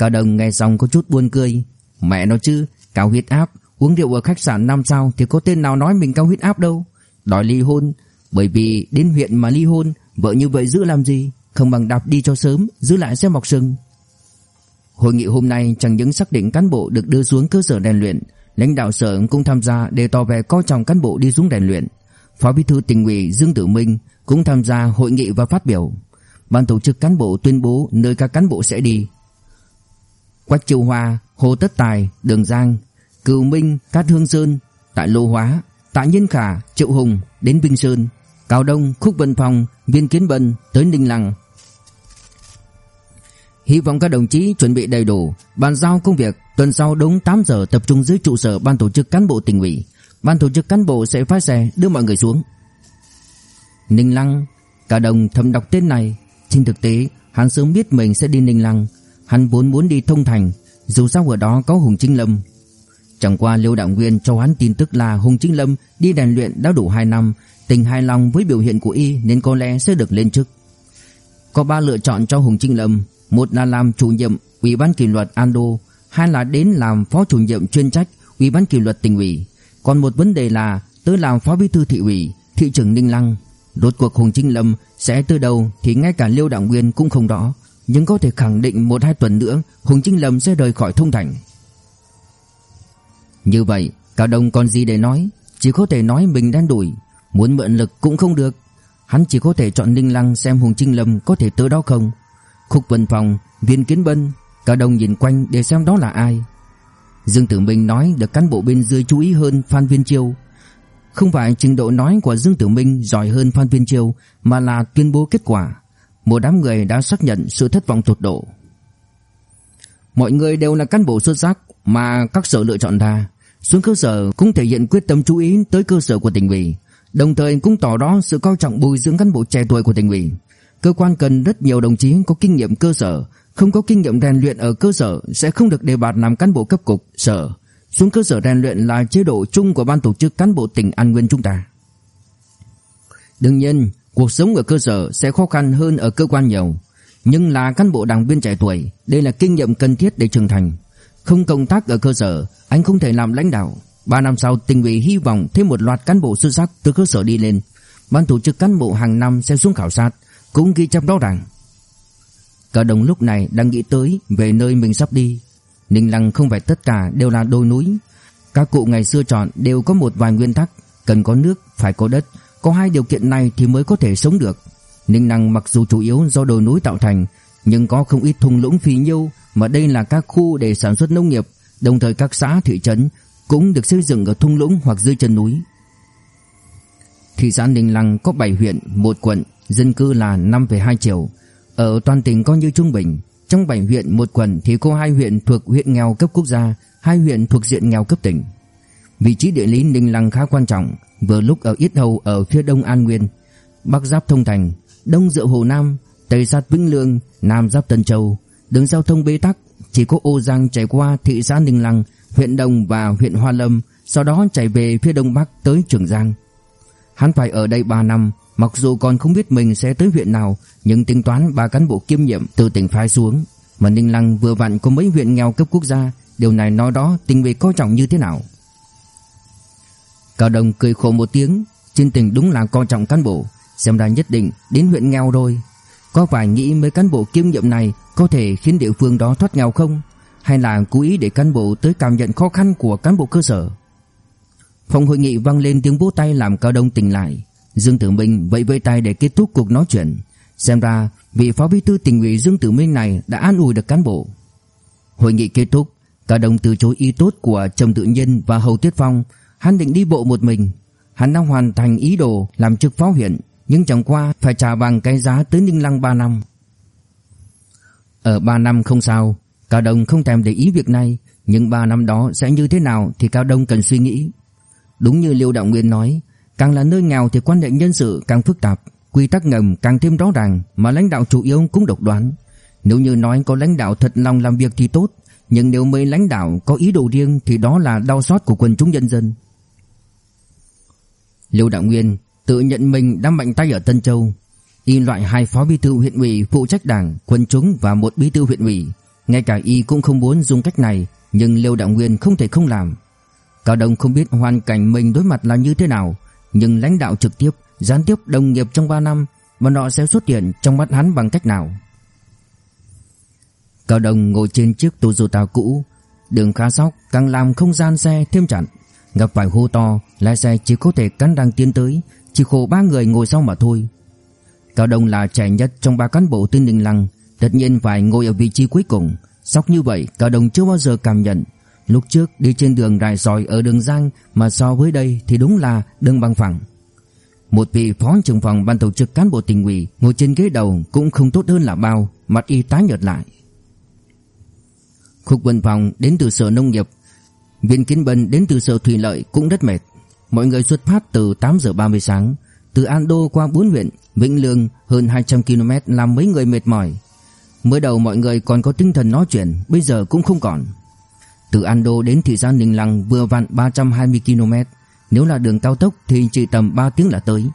Cao Đồng nghe xong có chút buồn cười. Mẹ nó chứ, Cao huyết áp, Uống rượu ở khách sạn năm sao Thì có tên nào nói mình cao huyết áp đâu? Đòi ly hôn, Bởi vì đến huyện mà ly hôn, Vợ như vậy giữ làm gì? Không bằng đạp đi cho sớm, Giữ lại sẽ mọc sừng Hội nghị hôm nay chẳng những xác định cán bộ được đưa xuống cơ sở rèn luyện, Lãnh đạo sở cũng tham gia để tỏ vẻ coi trọng cán bộ đi xuống rèn luyện. Phó bí thư tỉnh ủy Dương Tử Minh cũng tham gia hội nghị và phát biểu. Ban tổ chức cán bộ tuyên bố nơi các cán bộ sẽ đi. Quách Triệu Hoa, Hồ Tất Tài, Đường Giang, Cửu Minh, Cát Hương Sơn, tại Lô Hóa, tại Nhân Khả, Triệu Hùng đến Vinh Sơn, Cao Đông, Khúc Vân Phong, Viên Kiến Bân tới Ninh Lăng. Hy vọng các đồng chí chuẩn bị đầy đủ, bàn giao công việc, tuần sau đúng 8 giờ tập trung dưới trụ sở ban tổ chức cán bộ tỉnh ủy. Ban tổ chức cán bộ sẽ phát xe đưa mọi người xuống. Ninh Lăng, Cao Đông thầm đọc tên này, trên thực tế hắn sớm biết mình sẽ đi Ninh Lăng, Hắn vốn muốn đi thông thành, Dù sao ở đó có Hùng Trinh Lâm. Chẳng qua Liêu Đạo Nguyên cho hắn tin tức là Hùng Trinh Lâm đi đàn luyện đã đủ 2 năm, Tình hài lòng với biểu hiện của y Nên có lẽ sẽ được lên chức. Có ba lựa chọn cho Hùng Trinh Lâm, Một là làm chủ nhiệm Ủy ban kỷ luật Ando Hai là đến làm phó chủ nhiệm chuyên trách Ủy ban kỷ luật tỉnh ủy. Còn một vấn đề là tới làm phó bí thư thị ủy, Thị trưởng Ninh Lăng. Rốt cuộc Hùng Trinh Lâm sẽ từ đầu Thì ngay cả Liêu Đạo Nguyên cũng không rõ nhưng có thể khẳng định một hai tuần nữa Hùng Trinh Lâm sẽ rời khỏi thông thành. Như vậy, Cao Đông còn gì để nói, chỉ có thể nói mình đang đuổi, muốn mượn lực cũng không được. Hắn chỉ có thể chọn Ninh Lăng xem Hùng Trinh Lâm có thể tới đó không. Khúc Vân Phòng, Viên Kiến Bân, Cao Đông nhìn quanh để xem đó là ai. Dương Tử Minh nói được cán bộ bên dưới chú ý hơn Phan Viên Chiêu. Không phải trình độ nói của Dương Tử Minh giỏi hơn Phan Viên Chiêu Mà là tuyên bố kết quả một đám người đã xác nhận sự thất vọng tột độ. Mọi người đều là cán bộ xuất sắc Mà các sở lựa chọn ra. Xuống cơ sở cũng thể hiện quyết tâm chú ý tới cơ sở của tỉnh ủy. Đồng thời cũng tỏ rõ sự coi trọng bồi dưỡng cán bộ trẻ tuổi của tỉnh ủy. Cơ quan cần rất nhiều đồng chí có kinh nghiệm cơ sở. Không có kinh nghiệm rèn luyện ở cơ sở Sẽ không được đề bạt làm cán bộ cấp cục, sở. Xuống cơ sở rèn luyện là chế độ chung của ban tổ chức cán bộ tỉnh An Nguyên chúng ta. Đương nhiên, cuộc sống ở cơ sở sẽ khó khăn hơn ở cơ quan nhiều, nhưng là cán bộ đảng viên trẻ tuổi, đây là kinh nghiệm cần thiết để trưởng thành. Không công tác ở cơ sở, anh không thể làm lãnh đạo. Ba năm sau, tỉnh ủy hy vọng thêm một loạt cán bộ xuất sắc từ cơ sở đi lên. Ban tổ chức cán bộ hàng năm sẽ xuống khảo sát, cũng ghi chép đó rằng Cả đồng lúc này đang nghĩ tới về nơi mình sắp đi, Ninh Lăng không phải tất cả đều là đồi núi. Các cụ ngày xưa chọn đều có một vài nguyên tắc, cần có nước, phải có đất, có hai điều kiện này thì mới có thể sống được. Ninh Lăng mặc dù chủ yếu do đồi núi tạo thành, nhưng có không ít thung lũng phì nhiêu mà đây là các khu để sản xuất nông nghiệp, đồng thời các xã thị trấn cũng được xây dựng ở thung lũng hoặc dưới chân núi. Thị xã Ninh Lăng có 7 huyện, một quận, dân cư là 5,2 triệu. Ở toàn tỉnh coi như trung bình, trong 7 huyện một quận thì có hai huyện thuộc huyện nghèo cấp quốc gia, hai huyện thuộc diện nghèo cấp tỉnh. Vị trí địa lý Ninh Lăng khá quan trọng, vừa lúc ở Yết Hầu ở phía đông An Nguyên, bắc giáp Thông Thành, đông dựa Hồ Nam, tây sát Vĩnh Lương, nam giáp Tân Châu. Đường giao thông bế tắc, chỉ có ô Giang chảy qua thị xã Ninh Lăng, huyện Đồng và huyện Hoa Lâm, sau đó chảy về phía đông bắc tới Trường Giang. Hắn phải ở đây 3 năm, Mặc dù còn không biết mình sẽ tới huyện nào, nhưng tính toán ba cán bộ kiêm nhiệm từ tỉnh phái xuống, mà Ninh Lăng vừa vặn có mấy huyện nghèo cấp quốc gia, điều này nói đó tình vị coi trọng như thế nào. Cao Đồng cười khổ một tiếng, trên tỉnh đúng là coi trọng cán bộ, xem ra nhất định đến huyện nghèo rồi. Có phải nghĩ mấy cán bộ kiêm nhiệm này có thể khiến địa phương đó thoát nghèo không? Hay là cố ý để cán bộ tới cảm nhận khó khăn của cán bộ cơ sở? Phòng hội nghị vang lên tiếng vỗ tay làm Cao Đông tỉnh lại. Dương Tử Minh vẫy vẫy tay để kết thúc cuộc nói chuyện. Xem ra vị phó bí thư tỉnh ủy Dương Tử Minh này đã an ủi được cán bộ. Hội nghị kết thúc, cả đồng từ chối ý tốt của Trầm Tự Nhiên và Hầu Tiết Phong, hắn định đi bộ một mình. Hắn đang hoàn thành ý đồ làm chức phó huyện, nhưng chẳng qua phải trả bằng cái giá tới Ninh Lăng 3 năm. Ở 3 năm không sao, Cao Đông không thèm để ý việc này, nhưng 3 năm đó sẽ như thế nào thì Cao Đông cần suy nghĩ. Đúng như Liêu Đạo Nguyên nói, Càng là nơi nghèo thì quan hệ nhân sự càng phức tạp, quy tắc ngầm càng thêm rõ ràng mà lãnh đạo chủ yếu cũng độc đoán. Nếu như nói có lãnh đạo thật lòng làm việc thì tốt, nhưng nếu mấy lãnh đạo có ý đồ riêng thì đó là đau xót của quần chúng nhân dân. Lưu Đạo Nguyên tự nhận mình đã mạnh tay ở Tân Châu, y loại hai phó bí thư huyện ủy phụ trách đảng, quân chúng và một bí thư huyện ủy, ngay cả y cũng không muốn dùng cách này, nhưng Lưu Đạo Nguyên không thể không làm. Cao Đông không biết hoàn cảnh mình đối mặt là như thế nào, nhưng lãnh đạo trực tiếp, gián tiếp đồng nghiệp trong 3 năm, bọn họ sẽ xuất hiện trong mắt hắn bằng cách nào? Cao Đồng ngồi trên chiếc Toyota cũ, đường khá sóc càng làm không gian xe thêm chặt. Gặp phải hô to, lái xe chỉ có thể cắn răng tiến tới, chỉ khổ ba người ngồi sau mà thôi. Cao Đông là trẻ nhất trong ba cán bộ tên đình Lăng, tất nhiên phải ngồi ở vị trí cuối cùng. Sóc như vậy, Cao Đông chưa bao giờ cảm nhận Lúc trước đi trên đường rải sỏi ở đường Giang mà so với đây thì đúng là đường bằng phẳng. Một vị phó trưởng phòng ban tổ chức cán bộ tỉnh ủy ngồi trên ghế đầu cũng không tốt hơn là bao, mặt y tái nhợt lại. Khúc Vân Phòng đến từ sở nông nghiệp, Viên Kiến Bân đến từ sở thủy lợi cũng rất mệt. Mọi người xuất phát từ 8 giờ 30 sáng, từ An Đô qua 4 huyện, Vĩnh Lương hơn 200 km làm mấy người mệt mỏi. Mới đầu mọi người còn có tinh thần nói chuyện, bây giờ cũng không còn. Từ An Đô đến thị xã Ninh Lăng vừa vặn 320 km, nếu là đường cao tốc thì chỉ tầm 3 tiếng là tới.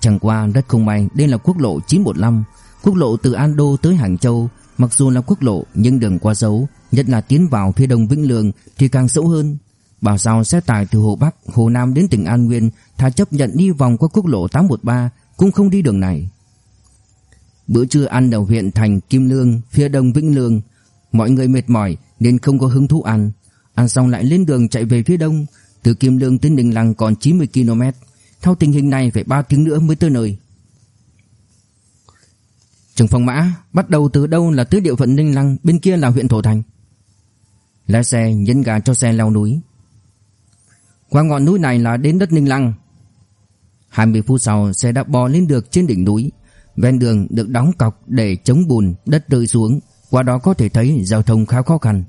Chẳng qua rất không may, đây là quốc lộ 915, quốc lộ từ An Đô tới Hàng Châu, mặc dù là quốc lộ nhưng đường quá xấu, nhất là tiến vào phía đông Vĩnh Lương thì càng xấu hơn. Bảo sao xe tải từ Hồ Bắc, Hồ Nam đến tỉnh An Nguyên thà chấp nhận đi vòng qua quốc lộ 813 cũng không đi đường này. Bữa trưa ăn ở huyện thành Kim Lương, phía đông Vĩnh Lương, mọi người mệt mỏi nên không có hứng thú ăn, Ăn xong lại lên đường chạy về phía đông Từ Kim Lương tới Ninh Lăng còn 90 km Theo tình hình này phải 3 tiếng nữa mới tới nơi Trường phòng mã Bắt đầu từ đâu là tứ địa phận Ninh Lăng Bên kia là huyện Thổ Thành Lái xe nhấn gà cho xe leo núi Qua ngọn núi này là đến đất Ninh Lăng 20 phút sau xe đã bò lên được trên đỉnh núi. Ven đường được đóng cọc để chống bùn, đất rơi xuống, qua đó có thể thấy giao thông khá khó khăn.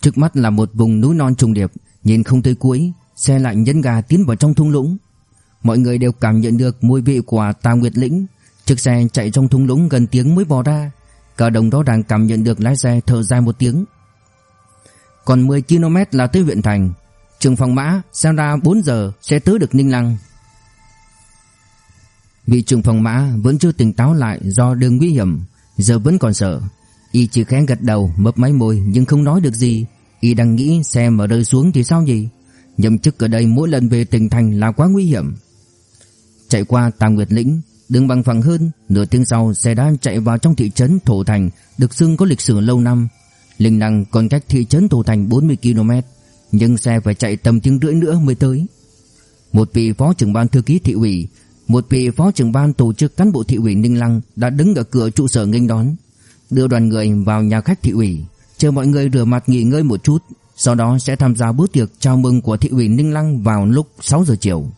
Trước mắt là một vùng núi non trùng điệp, nhìn không tới cuối, xe lại nhấn gà tiến vào trong thung lũng. Mọi người đều cảm nhận được mùi vị của Tà Nguyệt Lĩnh. Chiếc xe chạy trong thung lũng gần tiếng mới bò ra. Cả đồng đó đang cảm nhận được lái xe thở dài một tiếng. Còn 10 km là tới huyện thành. Trường phòng mã xem ra 4 giờ sẽ tới được Ninh Lăng. Vị trưởng phòng mã vẫn chưa tỉnh táo lại do đường nguy hiểm, giờ vẫn còn sợ. Y chỉ khẽ gật đầu mấp máy môi nhưng không nói được gì. Y đang nghĩ xe mà rơi xuống thì sao gì? Nhậm chức ở đây mỗi lần về tỉnh thành là quá nguy hiểm. Chạy qua Tà Nguyệt Lĩnh, đường bằng phẳng hơn, nửa tiếng sau xe đã chạy vào trong thị trấn Thổ Thành, được xưng có lịch sử lâu năm. Linh Năng còn cách thị trấn Thổ Thành 40 km, nhưng xe phải chạy tầm tiếng rưỡi nữa mới tới. Một vị phó trưởng ban thư ký thị ủy, một vị phó trưởng ban tổ chức cán bộ thị ủy Ninh Lăng đã đứng ở cửa trụ sở nghênh đón, đưa đoàn người vào nhà khách thị ủy, chờ mọi người rửa mặt nghỉ ngơi một chút, sau đó sẽ tham gia bữa tiệc chào mừng của thị ủy Ninh Lăng vào lúc 6 giờ chiều.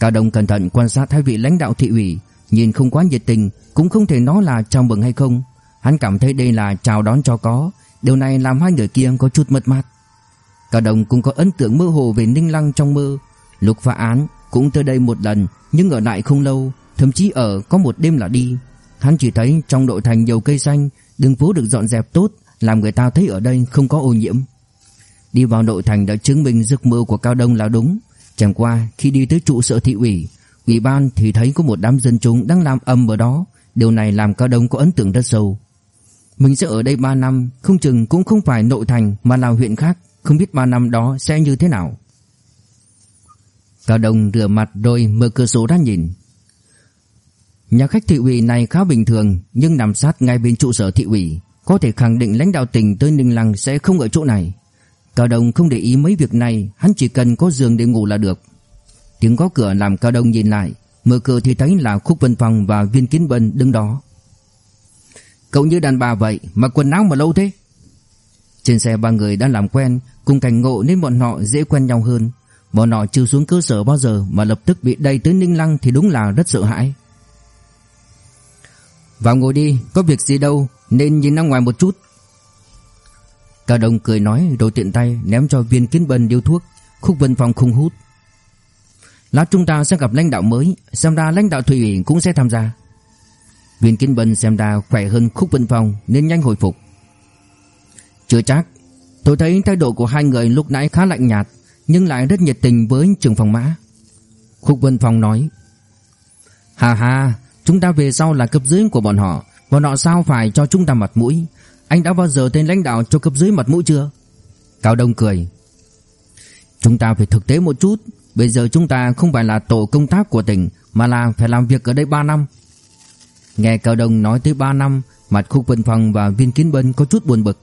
Cao Đông cẩn thận quan sát hai vị lãnh đạo thị ủy, nhìn không quá nhiệt tình, cũng không thể nói là chào mừng hay không. Hắn cảm thấy đây là chào đón cho có, điều này làm hai người kia có chút mất mát. Cao Đông cũng có ấn tượng mơ hồ về Ninh Lăng trong mơ. Lục phá án cũng tới đây một lần, nhưng ở lại không lâu, thậm chí ở có một đêm là đi. Hắn chỉ thấy trong đội thành nhiều cây xanh, đường phố được dọn dẹp tốt, làm người ta thấy ở đây không có ô nhiễm. Đi vào nội thành đã chứng minh giấc mơ của Cao Đông là đúng. Chẳng qua khi đi tới trụ sở thị ủy, ủy ban thì thấy có một đám dân chúng đang làm âm ở đó. Điều này làm Cao Đông có ấn tượng rất sâu. Mình sẽ ở đây 3 năm, không chừng cũng không phải nội thành mà là huyện khác, không biết 3 năm đó sẽ như thế nào. Cao Đông rửa mặt rồi mở cửa sổ ra nhìn. Nhà khách thị ủy này khá bình thường nhưng nằm sát ngay bên trụ sở thị ủy, có thể khẳng định lãnh đạo tỉnh tới Ninh Lăng sẽ không ở chỗ này. Cao Đông không để ý mấy việc này, hắn chỉ cần có giường để ngủ là được. Tiếng có cửa làm Cao Đông nhìn lại, mở cửa thì thấy là Khúc Vân Phong và Viên Kiến Bân đứng đó. Cậu như đàn bà vậy, mà quần áo mà lâu thế? Trên xe ba người đã làm quen, cùng cảnh ngộ nên bọn họ dễ quen nhau hơn. Bọn họ chưa xuống cơ sở bao giờ mà lập tức bị đầy tới Ninh Lăng thì đúng là rất sợ hãi. Vào ngồi đi, có việc gì đâu, nên nhìn ra ngoài một chút. Cao Đông cười nói rồi tiện tay ném cho viên kiến bân điếu thuốc, Khúc Vân Phong không hút. Lát chúng ta sẽ gặp lãnh đạo mới, xem ra lãnh đạo thủy ủy cũng sẽ tham gia. Viên kiến bân xem ra khỏe hơn Khúc Vân Phong nên nhanh hồi phục. Chưa chắc, tôi thấy thái độ của hai người lúc nãy khá lạnh nhạt, nhưng lại rất nhiệt tình với trường phòng mã. Khúc Vân Phong nói, Hà hà, chúng ta về sau là cấp dưới của bọn họ, bọn họ sao phải cho chúng ta mặt mũi, anh đã bao giờ tên lãnh đạo cho cấp dưới mặt mũi chưa? Cao Đông cười. Chúng ta phải thực tế một chút. Bây giờ chúng ta không phải là tổ công tác của tỉnh mà là phải làm việc ở đây 3 năm. Nghe Cao Đông nói tới 3 năm, mặt khu quân Phong và Viên Kiến Bân có chút buồn bực.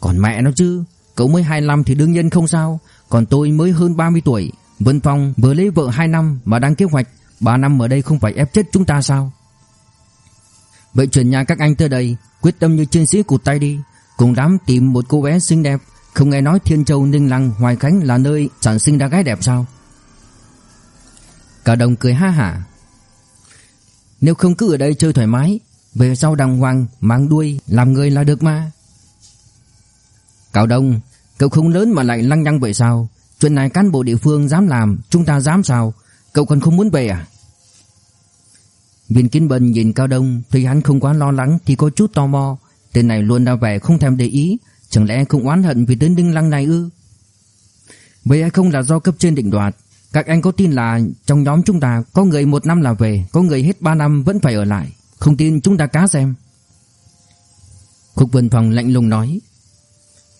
Còn mẹ nó chứ, cậu mới 25 thì đương nhiên không sao, còn tôi mới hơn 30 tuổi. Vân Phong vừa lấy vợ 2 năm mà đang kế hoạch 3 năm ở đây không phải ép chết chúng ta sao? Vậy chuyển nhà các anh tới đây, Quyết tâm như chiến sĩ cụt tay đi. Cùng đám tìm một cô bé xinh đẹp, Không nghe nói Thiên Châu, Ninh Lăng, Hoài Khánh là nơi sản sinh ra gái đẹp sao? Cả đồng cười ha hả. Nếu không cứ ở đây chơi thoải mái, Về sau đàng hoàng, Mang đuôi, làm người là được mà. Cào Đông Cậu không lớn mà lại lăng nhăng vậy sao? Chuyện này cán bộ địa phương dám làm, Chúng ta dám sao? Cậu còn không muốn về à? Viên Kiến Bân nhìn Cao Đông tuy hắn không quá lo lắng thì có chút tò mò. Tên này luôn ra vẻ không thèm để ý, Chẳng lẽ không oán hận vì tên Đinh Lăng này ư? Vậy hay không là do cấp trên định đoạt? Các anh có tin là trong nhóm chúng ta Có người một năm là về, Có người hết ba năm vẫn phải ở lại. Không tin chúng ta cá xem. Khúc Vân Phòng lạnh lùng nói.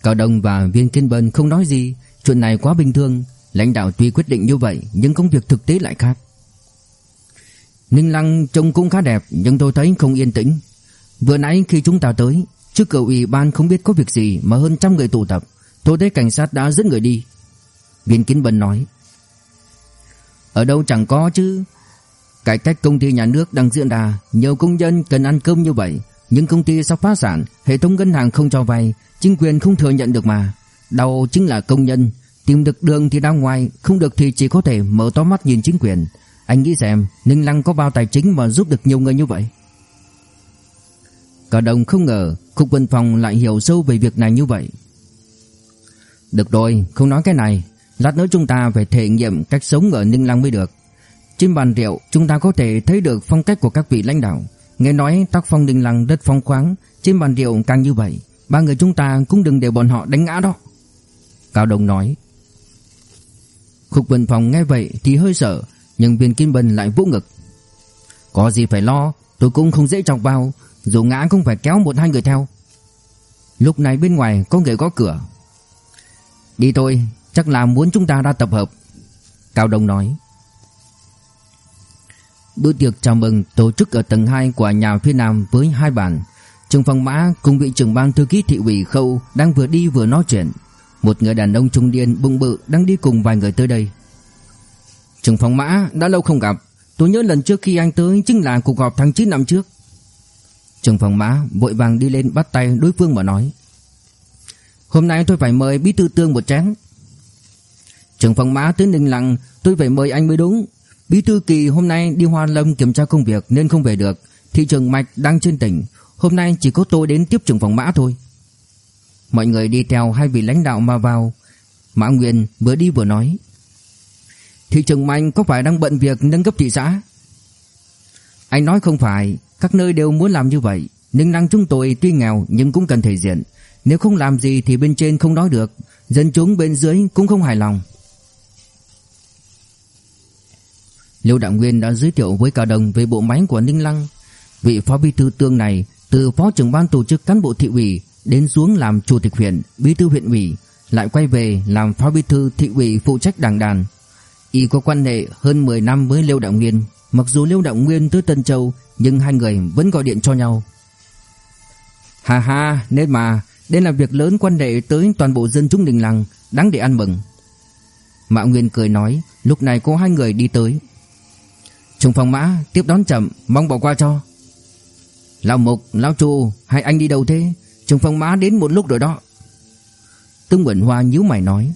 Cao Đông và Viên Kiến Bân không nói gì, Chuyện này quá bình thường. Lãnh đạo tuy quyết định như vậy, Nhưng công việc thực tế lại khác. Ninh Lăng trông cũng khá đẹp nhưng tôi thấy không yên tĩnh. Vừa nãy khi chúng ta tới, trước cửa ủy ban không biết có việc gì mà hơn trăm người tụ tập. Tôi thấy cảnh sát đã dẫn người đi. Viên Kính Bân nói. Ở đâu chẳng có chứ. Cải cách công ty nhà nước đang diễn ra, nhiều công nhân cần ăn cơm như vậy. Nhưng công ty sắp phá sản, hệ thống ngân hàng không cho vay, chính quyền không thừa nhận được mà. Đau chính là công nhân, Tìm được đường thì ra ngoài Không được thì chỉ có thể mở to mắt nhìn chính quyền anh nghĩ xem, Ninh Lăng có bao tài chính mà giúp được nhiều người như vậy? Cả đồng không ngờ Cục Quân Phòng lại hiểu sâu về việc này như vậy. Được rồi, Không nói cái này. Lát nữa chúng ta phải thể nghiệm cách sống ở Ninh Lăng mới được. Trên bàn rượu, Chúng ta có thể thấy được phong cách của các vị lãnh đạo. Nghe nói tác phong Ninh Lăng rất phong khoáng. Trên bàn rượu càng như vậy, Ba người chúng ta cũng đừng để bọn họ đánh ngã đó. Cao đồng nói. Khúc Vân Phòng nghe vậy thì hơi sợ. Nhưng viên Kim Bân lại vỗ ngực. Có gì phải lo, Tôi cũng không dễ chọc vào, Dù ngã cũng phải kéo một hai người theo. Lúc này bên ngoài có người gõ cửa. Đi thôi, Chắc là muốn chúng ta ra tập hợp. Cao Đông nói. Bữa tiệc chào mừng tổ chức ở tầng 2 của nhà phía Nam với hai bàn. Trường phòng mã cùng vị trưởng ban thư ký thị ủy khâu đang vừa đi vừa nói chuyện. Một người đàn ông trung niên bụng bự đang đi cùng vài người tới đây. Trưởng phòng mã đã lâu không gặp, tôi nhớ lần trước khi anh tới chính là cuộc họp tháng 9 năm trước. Trưởng phòng mã vội vàng đi lên bắt tay đối phương mà nói. Hôm nay tôi phải mời bí thư tương một chén. Trưởng phòng mã tới Ninh Lăng, tôi phải mời anh mới đúng. Bí thư kỳ hôm nay đi Hoa Lâm kiểm tra công việc nên không về được. Thị trường Mạch đang trên tỉnh, hôm nay chỉ có tôi đến tiếp trưởng phòng mã thôi. Mọi người đi theo hai vị lãnh đạo mà vào Mã Nguyên vừa đi vừa nói Thị trường Mạnh có phải đang bận việc nâng cấp thị xã Anh nói không phải Các nơi đều muốn làm như vậy. Nhưng năng chúng tôi tuy nghèo nhưng cũng cần thể diện. Nếu không làm gì thì bên trên không nói được. Dân chúng bên dưới cũng không hài lòng. Liêu Đạo Nguyên đã giới thiệu với cả đồng về bộ máy của Ninh Lăng. Vị phó bí thư tương này Từ phó trưởng ban tổ chức cán bộ thị ủy đến xuống làm chủ tịch huyện, bí thư huyện ủy, lại quay về làm phó bí thư thị ủy phụ trách đảng đàn. Y có quan hệ hơn 10 năm với Liêu Đạo Nguyên, mặc dù Liêu Đạo Nguyên tới Tân Châu nhưng hai người vẫn gọi điện cho nhau. Hà hà, nên mà, đây là việc lớn quan hệ tới toàn bộ dân chúng Đình Lăng, đáng để ăn mừng. Mã Nguyên cười nói, lúc này có hai người đi tới. Trung phòng mã, tiếp đón chậm, mong bỏ qua cho. Lão Mục, Lão Chu, hai anh đi đâu thế? Trung phong mã đến một lúc rồi đó Tương Quẩn Hoa nhíu mày nói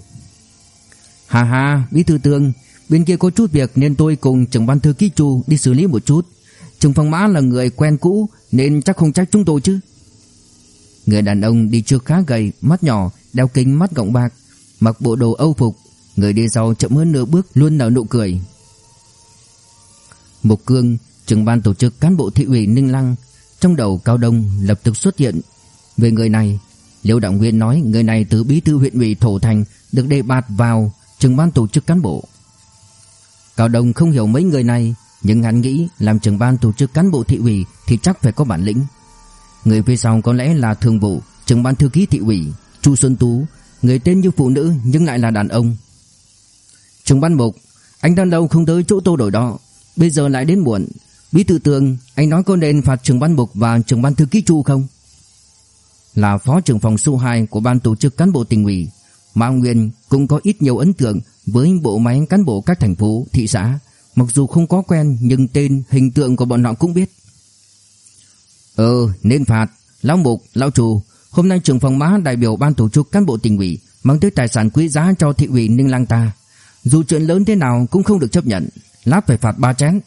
Hà hà bí thư tương Bên kia có chút việc nên tôi cùng trưởng ban thư ký chu đi xử lý một chút. Trưởng phòng mã là người quen cũ Nên chắc không trách chúng tôi chứ. Người đàn ông đi trước khá gầy Mắt nhỏ, đeo kính mắt gọng bạc Mặc bộ đồ âu phục. Người đi sau chậm hơn nửa bước luôn nở nụ cười. Mục Cương trưởng ban tổ chức cán bộ thị ủy Ninh Lăng Trong đầu Cao Đông lập tức xuất hiện. Về người này, Liêu Đạo Nguyên nói người này từ bí thư huyện ủy Thổ Thành được đề bạt vào trưởng ban tổ chức cán bộ. Cao Đông không hiểu mấy người này, nhưng hắn nghĩ làm trưởng ban tổ chức cán bộ thị ủy thì chắc phải có bản lĩnh. Người phía sau có lẽ là thường vụ, trưởng ban thư ký thị ủy, Chu Xuân Tú, người tên như phụ nữ nhưng lại là đàn ông. Trưởng ban mục, anh đang đâu không tới chỗ tô đổi đó, bây giờ lại đến muộn. Bí thư tường, anh nói có nên phạt trưởng ban mục và trưởng ban thư ký Chu không? là phó trưởng phòng số 2 của ban tổ chức cán bộ tỉnh ủy, Mã Nguyên cũng có ít nhiều ấn tượng với bộ máy cán bộ các thành phố, thị xã, mặc dù không có quen nhưng tên, hình tượng của bọn họ cũng biết. Ờ, nên phạt, lão mục, lão chủ, hôm nay trưởng phòng má đại biểu ban tổ chức cán bộ tỉnh ủy mang tới tài sản quý giá cho thị ủy Ninh Lăng ta. Dù chuyện lớn thế nào cũng không được chấp nhận, lát phải phạt ba chén.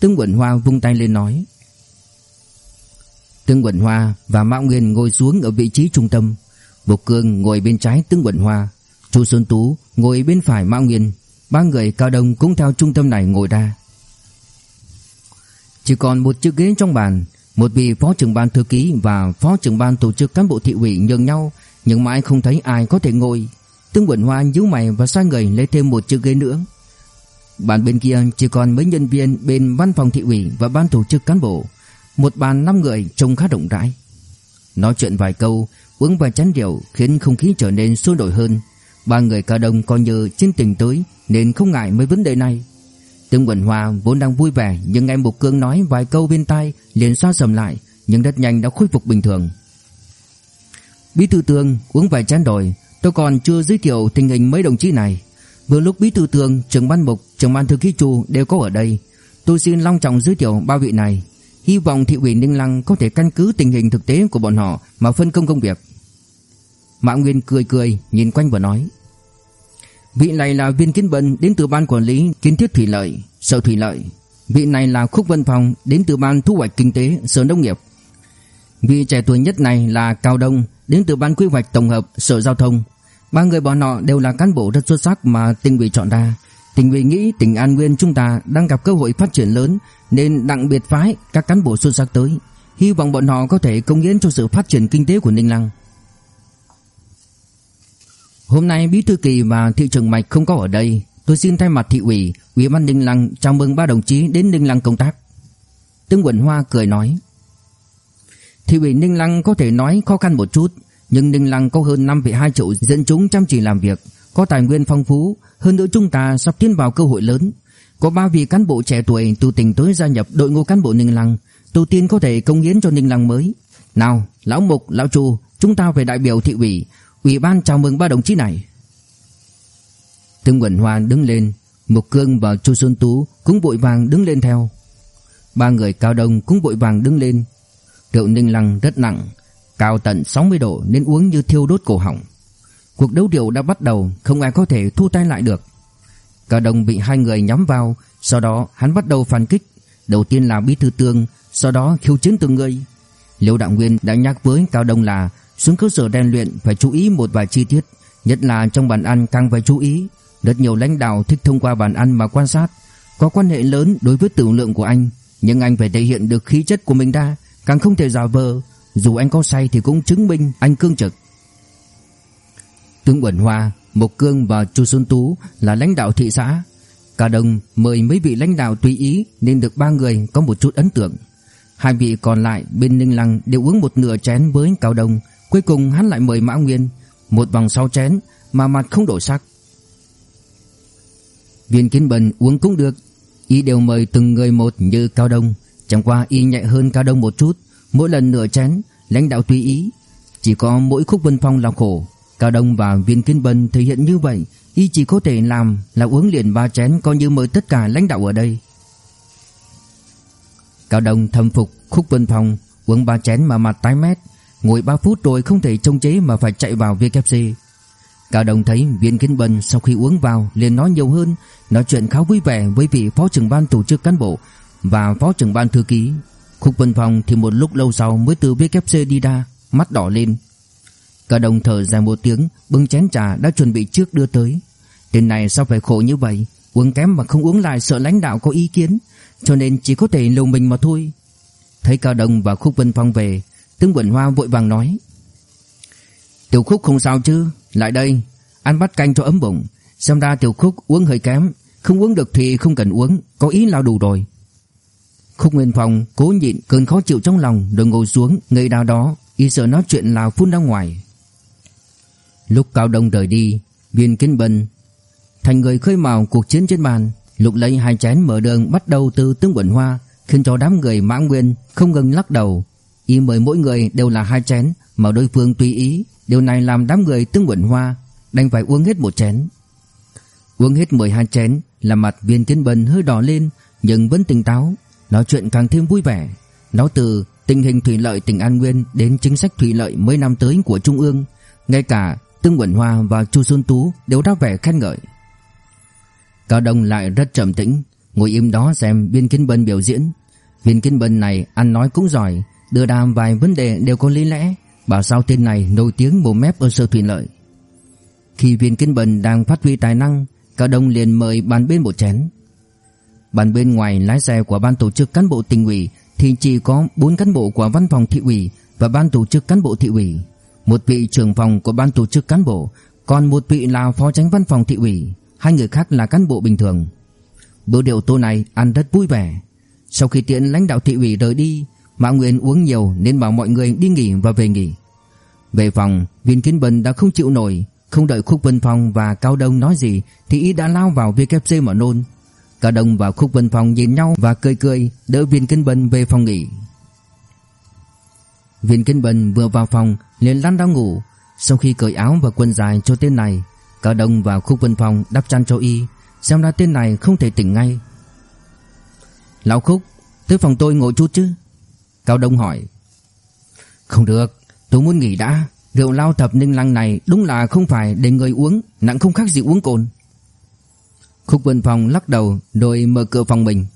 Tướng Quẩn Hoa vung tay lên nói. Tương Quẩn Hoa và Mạo Nguyên ngồi xuống ở vị trí trung tâm. Bộc Cương ngồi bên trái Tương Quận Hoa, Chu Xuân Tú ngồi bên phải Mao Nguyên. Ba người cao đông cũng theo trung tâm này ngồi ra. Chỉ còn một chiếc ghế trong bàn, một vị phó trưởng ban thư ký và phó trưởng ban tổ chức cán bộ thị ủy nhường nhau, nhưng mãi không thấy ai có thể ngồi. Tương Quận Hoa nhíu mày và xoay người lấy thêm một chiếc ghế nữa. Bàn bên kia chỉ còn mấy nhân viên bên văn phòng thị ủy và ban tổ chức cán bộ. Một bàn năm người trông khá rộng rãi. Nói chuyện vài câu, uống vài chén rượu khiến không khí trở nên sôi nổi hơn. Ba người cao đông coi như trên tình tới nên không ngại mấy vấn đề này. Tương Quỳnh Hoa vốn đang vui vẻ nhưng nghe Mục Cương nói vài câu bên tai liền xoa sầm lại nhưng rất nhanh đã khôi phục bình thường. Bí thư Tương uống vài chén rồi, tôi còn chưa giới thiệu tình hình mấy đồng chí này. Vừa lúc Bí thư Tương, trưởng ban Mục, trưởng ban thư ký Chu đều có ở đây, tôi xin long trọng giới thiệu ba vị này. Hy vọng thị ủy Ninh Lăng có thể căn cứ tình hình thực tế của bọn họ mà phân công công việc. Mã Nguyên cười cười nhìn quanh và nói. Vị này là viên kiến bân đến từ ban quản lý kiến thiết thủy lợi, sở thủy lợi. Vị này là Khúc Vân Phong đến từ ban thu hoạch kinh tế, sở nông nghiệp. Vị trẻ tuổi nhất này là Cao Đông đến từ ban quy hoạch tổng hợp, sở giao thông. Ba người bọn họ đều là cán bộ rất xuất sắc mà tỉnh ủy chọn ra. Tỉnh ủy nghĩ tỉnh An Nguyên chúng ta đang gặp cơ hội phát triển lớn nên đặc biệt phái các cán bộ xuất sắc tới. Hy vọng bọn họ có thể công hiến cho sự phát triển kinh tế của Ninh Lăng. Hôm nay Bí thư kỳ và thị trưởng Mạch không có ở đây, tôi xin thay mặt thị ủy, ủy ban Ninh Lăng chào mừng ba đồng chí đến Ninh Lăng công tác. Tương Quẩn Hoa cười nói: Thị ủy Ninh Lăng có thể nói khó khăn một chút, nhưng Ninh Lăng có hơn 5,2 triệu dân chúng chăm chỉ làm việc, có tài nguyên phong phú, hơn nữa chúng ta sắp tiến vào cơ hội lớn. Có ba vị cán bộ trẻ tuổi từ tỉnh tới gia nhập đội ngũ cán bộ Ninh Lăng, đầu tiên có thể công hiến cho Ninh Lăng mới. Nào, lão Mục, lão Chu, chúng ta về đại biểu thị ủy, ủy ban chào mừng ba đồng chí này. Tương Quẩn Hoa đứng lên, Mục Cương và Chu Xuân Tú cũng vội vàng đứng lên theo. Ba người cao đông cũng vội vàng đứng lên. Rượu Ninh Lăng rất nặng, cao tận 60 độ nên uống như thiêu đốt cổ họng. Cuộc đấu điều đã bắt đầu, không ai có thể thu tay lại được. Cao đông bị hai người nhắm vào, sau đó hắn bắt đầu phản kích. Đầu tiên là Bí thư Tương, sau đó khiêu chiến từng người. Liêu Đạo Nguyên đã nhắc với Cao Đông là xuống cơ sở rèn luyện phải chú ý một vài chi tiết, nhất là trong bàn ăn càng phải chú ý. Rất nhiều lãnh đạo thích thông qua bàn ăn mà quan sát, có quan hệ lớn đối với tưởng lượng của anh, nhưng anh phải thể hiện được khí chất của mình ra, càng không thể giả vờ, dù anh có say thì cũng chứng minh anh cương trực. Tướng Quẩn Hoa, Mộc Cương và Chu Xuân Tú là lãnh đạo thị xã. Cả đồng mời mấy vị lãnh đạo tùy ý nên được ba người có một chút ấn tượng. Hai vị còn lại bên Ninh Lăng đều uống một nửa chén với Cao Đông, cuối cùng hắn lại mời Mã Nguyên, một vòng sau chén mà mặt không đổi sắc. Viên Kiến Bần uống cũng được, y đều mời từng người một như Cao Đông, chẳng qua y nhẹ hơn Cao Đông một chút, mỗi lần nửa chén, lãnh đạo tùy ý, chỉ có mỗi khúc Vân Phong là khổ. Cao Đông và Viên Kiến Bân thể hiện như vậy, y chỉ có thể làm là uống liền ba chén coi như mời tất cả lãnh đạo ở đây. Cao Đông thâm phục Khúc Vân Phong uống ba chén mà mặt tái mét, ngồi 3 phút rồi không thể trông chế mà phải chạy vào VKC. Cao Đông thấy Viên Kiến Bân sau khi uống vào liền nói nhiều hơn, nói chuyện khá vui vẻ với vị phó trưởng ban tổ chức cán bộ và phó trưởng ban thư ký. Khúc Vân Phong thì một lúc lâu sau mới từ VKC đi ra, mắt đỏ lên cả đồng thở dài một tiếng, bưng chén trà đã chuẩn bị trước đưa tới. Tên này sao phải khổ như vậy, uống kém mà không uống lại sợ lãnh đạo có ý kiến, cho nên chỉ có thể liều mình mà thôi. Thấy Cao Đông và Khúc Vân Phong về, Tướng Quẩn Hoa vội vàng nói: "Tiểu Khúc không sao chứ, lại đây, ăn bát canh cho ấm bụng, xem ra Tiểu Khúc uống hơi kém, không uống được thì không cần uống, có ý là đủ rồi." Khúc Nguyên Phong cố nhịn cơn khó chịu trong lòng rồi ngồi xuống, ngây đào đó, y sợ nói chuyện là phun ra ngoài. Lúc Cao Đông rời đi, Viên kính Bân thành người khơi mào cuộc chiến trên bàn, lục lấy hai chén mở đường bắt đầu từ tướng quận Hoa, khiến cho đám người Mã Nguyên không ngừng lắc đầu. Y mời mỗi người đều là hai chén, mà đối phương tùy ý, điều này làm đám người tướng quận Hoa đành phải uống hết một chén. Uống hết 12 chén, là mặt Viên Kiến Bân hơi đỏ lên, nhưng vẫn tỉnh táo, nói chuyện càng thêm vui vẻ. Nói từ tình hình thủy lợi tỉnh An Nguyên đến chính sách thủy lợi mấy năm tới của Trung ương, ngay cả Tương Quẩn Hoa và Chu Xuân Tú đều đáp vẻ khen ngợi. Cao Đông lại rất trầm tĩnh, ngồi im đó xem Viên Kiến Bân biểu diễn. Viên Kiến Bân này ăn nói cũng giỏi, đưa đàm vài vấn đề đều có lý lẽ, bảo sao tên này nổi tiếng mồm mép ở sơ thủy lợi. Khi Viên Kiến Bân đang phát huy tài năng, Cao Đông liền mời bàn bên một chén. Bàn bên ngoài lái xe của ban tổ chức cán bộ tỉnh ủy thì chỉ có 4 cán bộ của văn phòng thị ủy và ban tổ chức cán bộ thị ủy, một vị trưởng phòng của ban tổ chức cán bộ, còn một vị là phó tránh văn phòng thị ủy, hai người khác là cán bộ bình thường. Bữa điệu tô này ăn rất vui vẻ. Sau khi tiễn lãnh đạo thị ủy rời đi, Mã Nguyên uống nhiều nên bảo mọi người đi nghỉ và về nghỉ. Về phòng, Viên Kiến Bân đã không chịu nổi, không đợi Khúc Vân Phong và Cao Đông nói gì thì y đã lao vào VKC mà nôn. Cao Đông và Khúc Vân Phong nhìn nhau và cười cười đỡ Viên Kiến Bân về phòng nghỉ. Viên kinh Bân vừa vào phòng liền lăn ra ngủ. Sau khi cởi áo và quần dài cho tên này, Cao Đông và Khúc Vân phòng đắp chăn cho y, xem ra tên này không thể tỉnh ngay. Lão Khúc, tới phòng tôi ngồi chút chứ? Cao Đông hỏi. Không được, tôi muốn nghỉ đã. Rượu lao thập ninh lăng này đúng là không phải để người uống, nặng không khác gì uống cồn. Khúc Vân phòng lắc đầu rồi mở cửa phòng mình.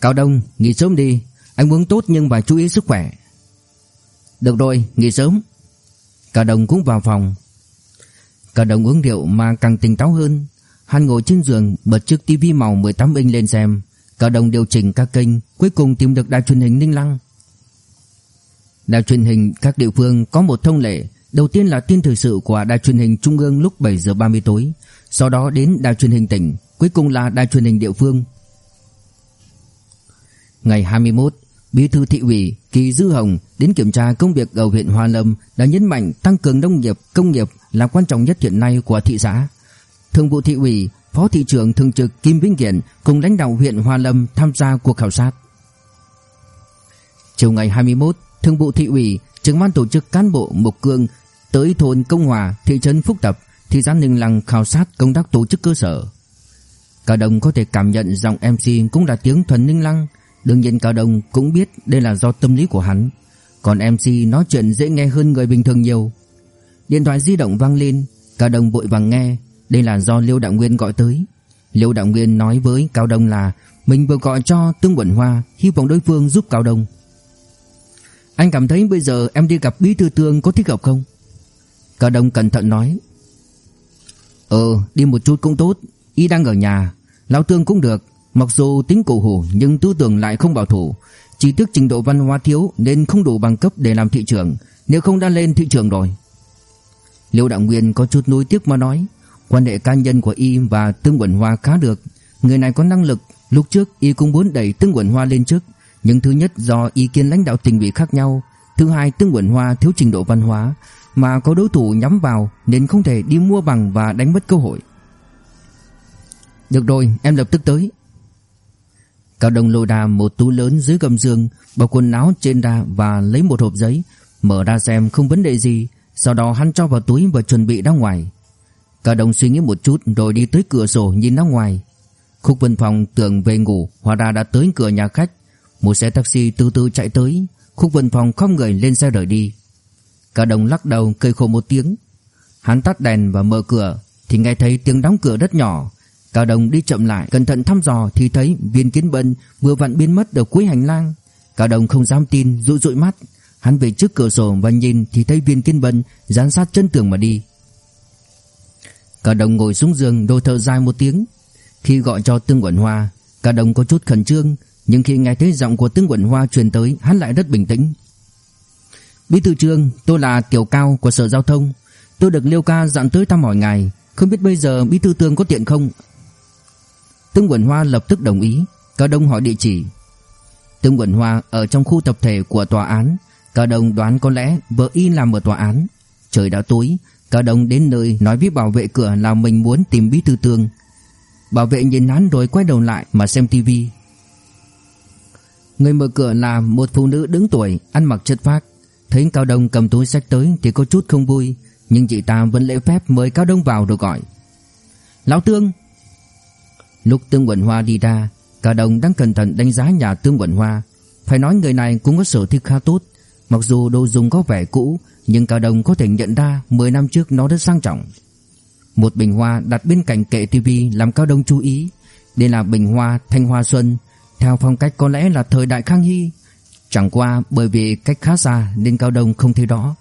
Cao Đông, nghỉ sớm đi, anh uống tốt nhưng phải chú ý sức khỏe. Được rồi, nghỉ sớm. cả đồng cũng vào phòng. cả đồng uống rượu mà càng tỉnh táo hơn. Hắn ngồi trên giường bật chiếc tivi màu 18 inch lên xem. cả đồng điều chỉnh các kênh, cuối cùng tìm được đài truyền hình Ninh Lăng. Đài truyền hình các địa phương có một thông lệ, đầu tiên là tin thời sự của đài truyền hình trung ương lúc 7 giờ 30 tối, sau đó đến đài truyền hình tỉnh, cuối cùng là đài truyền hình địa phương. Ngày 21, Bí thư thị ủy Kỳ Dư Hồng đến kiểm tra công việc ở huyện Hoa Lâm đã nhấn mạnh tăng cường nông nghiệp, công nghiệp là quan trọng nhất hiện nay của thị xã. Thường vụ thị ủy, Phó thị trưởng thường trực Kim Vĩnh Kiện cùng lãnh đạo huyện Hoa Lâm tham gia cuộc khảo sát. Chiều ngày 21, Thường vụ thị ủy, trưởng ban tổ chức cán bộ Mộc Cương tới thôn Công Hòa, thị trấn Phúc Tập, thị xã Ninh Lăng khảo sát công tác tổ chức cơ sở. Cả đồng có thể cảm nhận giọng MC cũng là tiếng thuần Ninh Lăng, đương nhiên Cao Đông cũng biết đây là do tâm lý của hắn, còn MC nói chuyện dễ nghe hơn người bình thường nhiều. Điện thoại di động vang lên, Cao Đông vội vàng nghe, đây là do Liêu Đạo Nguyên gọi tới. Liêu Đạo Nguyên nói với Cao Đông là mình vừa gọi cho Tương Quẩn Hoa, hy vọng đối phương giúp Cao Đông. Anh cảm thấy bây giờ em đi gặp Bí thư Tương có thích hợp không? Cao Đông cẩn thận nói. Ờ, đi một chút cũng tốt, y đang ở nhà, lão Tương cũng được, mặc dù tính cổ hủ nhưng tư tưởng lại không bảo thủ, chỉ tiếc trình độ văn hóa thiếu nên không đủ bằng cấp để làm thị trưởng, nếu không đã lên thị trưởng rồi. Liêu Đạo Nguyên có chút nuối tiếc mà nói, quan hệ cá nhân của y và Tương Quẩn Hoa khá được, người này có năng lực, lúc trước y cũng muốn đẩy Tương Quẩn Hoa lên trước, nhưng thứ nhất do ý kiến lãnh đạo tỉnh ủy khác nhau, thứ hai Tương Quẩn Hoa thiếu trình độ văn hóa mà có đối thủ nhắm vào nên không thể đi mua bằng và đánh mất cơ hội. Được rồi, em lập tức tới. Cao Đông lôi ra một túi lớn dưới gầm giường, bỏ quần áo trên ra và lấy một hộp giấy, mở ra xem không vấn đề gì, sau đó hắn cho vào túi và chuẩn bị ra ngoài. Cao Đông suy nghĩ một chút rồi đi tới cửa sổ nhìn ra ngoài. Khúc Vân Phong tưởng về ngủ, hóa ra đã tới cửa nhà khách, một xe taxi từ từ chạy tới, Khúc Vân Phong không người lên xe rời đi. Cao Đông lắc đầu cười khổ một tiếng. Hắn tắt đèn và mở cửa thì nghe thấy tiếng đóng cửa rất nhỏ, Cao Đông đi chậm lại, cẩn thận thăm dò thì thấy Viên Kiến Bân vừa vặn biến mất ở cuối hành lang. Cao Đông không dám tin, dụi dụi mắt, hắn về trước cửa sổ và nhìn thì thấy Viên Kiến Bân dán sát chân tường mà đi. Cao Đông ngồi xuống giường đôi thở dài một tiếng. Khi gọi cho Tương Quẩn Hoa, Cao Đông có chút khẩn trương, nhưng khi nghe thấy giọng của Tương Quẩn Hoa truyền tới, hắn lại rất bình tĩnh. Bí thư trương, tôi là Tiểu Cao của Sở Giao thông. Tôi được Liêu Ca dặn tới thăm hỏi ngài, không biết bây giờ Bí thư Tương có tiện không? Tương Quẩn Hoa lập tức đồng ý, Cao Đông hỏi địa chỉ. Tương Quẩn Hoa ở trong khu tập thể của tòa án, Cao Đông đoán có lẽ vợ y làm ở tòa án. Trời đã tối, Cao Đông đến nơi nói với bảo vệ cửa là mình muốn tìm bí thư tương Bảo vệ nhìn hắn rồi quay đầu lại mà xem tivi Người mở cửa là một phụ nữ đứng tuổi, Ăn mặc chất phác. Thấy Cao Đông cầm túi sách tới thì có chút không vui, Nhưng chị ta vẫn lễ phép mời Cao Đông vào rồi gọi. Lão Tương Lúc Tương Quẩn Hoa đi ra, Cả đồng đang cẩn thận đánh giá nhà Tương Quẩn Hoa. Phải nói người này cũng có sở thích khá tốt. Mặc dù đồ dùng có vẻ cũ, Nhưng cả đồng có thể nhận ra 10 năm trước nó rất sang trọng. Một bình hoa đặt bên cạnh kệ tivi Làm cao đông chú ý. Đây là bình hoa Thanh Hoa Xuân. Theo phong cách có lẽ là thời đại Khang Hy. Chẳng qua bởi vì cách khá xa Nên cao đông không thấy rõ.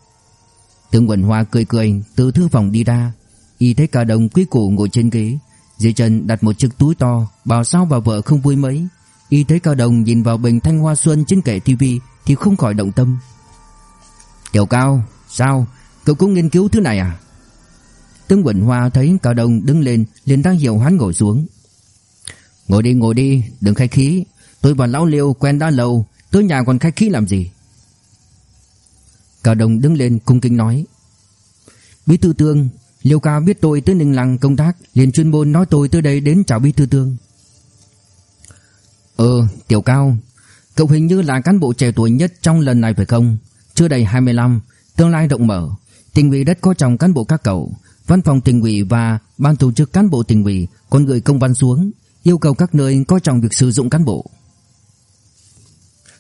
Tương Quẩn Hoa cười cười từ thư phòng đi ra. Y thấy cao đồng quý củ ngồi trên ghế dưới chân đặt một chiếc túi to, Bảo sao bà vợ không vui mấy? Y thấy Cao Đồng nhìn vào bình thanh hoa xuân trên kệ tivi Thì không khỏi động tâm. Tiểu Cao, Sao? Cậu cũng nghiên cứu thứ này à? Tướng Quỳnh Hoa thấy Cao Đồng đứng lên, liền đang hiểu hắn ngồi xuống. Ngồi đi ngồi đi, Đừng khách khí. Tôi và Lão Liêu quen đã lâu, Tới nhà còn khách khí làm gì? Cao Đồng đứng lên cung kính nói. Bí thư tương Liêu cao biết tôi tới Ninh Lăng công tác, liền chuyên môn nói tôi tới đây đến chào bí thư tương. Ờ Tiểu Cao, Cậu hình như là cán bộ trẻ tuổi nhất trong lần này phải không? Chưa đầy 25 Tương lai rộng mở. Tỉnh ủy rất có trọng cán bộ các cậu. Văn phòng tỉnh ủy và ban tổ chức cán bộ tỉnh ủy Còn gửi công văn xuống, Yêu cầu các nơi coi trọng việc sử dụng cán bộ.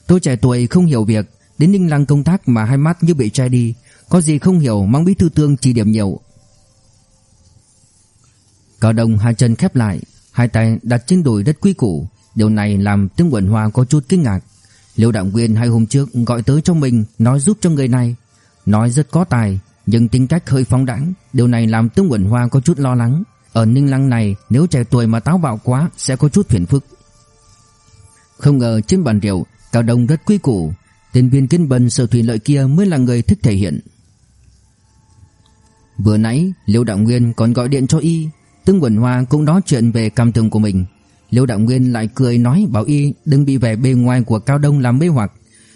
Tôi trẻ tuổi không hiểu việc, Đến Ninh Lăng công tác mà hai mắt như bị che đi. Có gì không hiểu mong bí thư tương chỉ điểm nhiều. Cao Đông hai chân khép lại, hai tay đặt trên đùi đất quy củ, điều này làm Tương Quẩn Hoa có chút kinh ngạc. Liêu Đạo Nguyên hai hôm trước gọi tới cho mình nói giúp cho người này, nói rất có tài, nhưng tính cách hơi phóng đãng, điều này làm Tương Quẩn Hoa có chút lo lắng. Ở Ninh Lăng này, nếu trẻ tuổi mà táo bạo quá sẽ có chút phiền phức. Không ngờ trên bàn rượu, Cao Đông rất quy củ, tên viên kiến bần sở thủy lợi kia mới là người thích thể hiện. Vừa nãy, Liêu Đạo Nguyên còn gọi điện cho y, Tương Quẩn Hoa cũng nói chuyện về cảm tưởng của mình. Liêu Đạo Nguyên lại cười nói bảo y đừng bị vẻ bề ngoài của Cao Đông làm mê hoặc.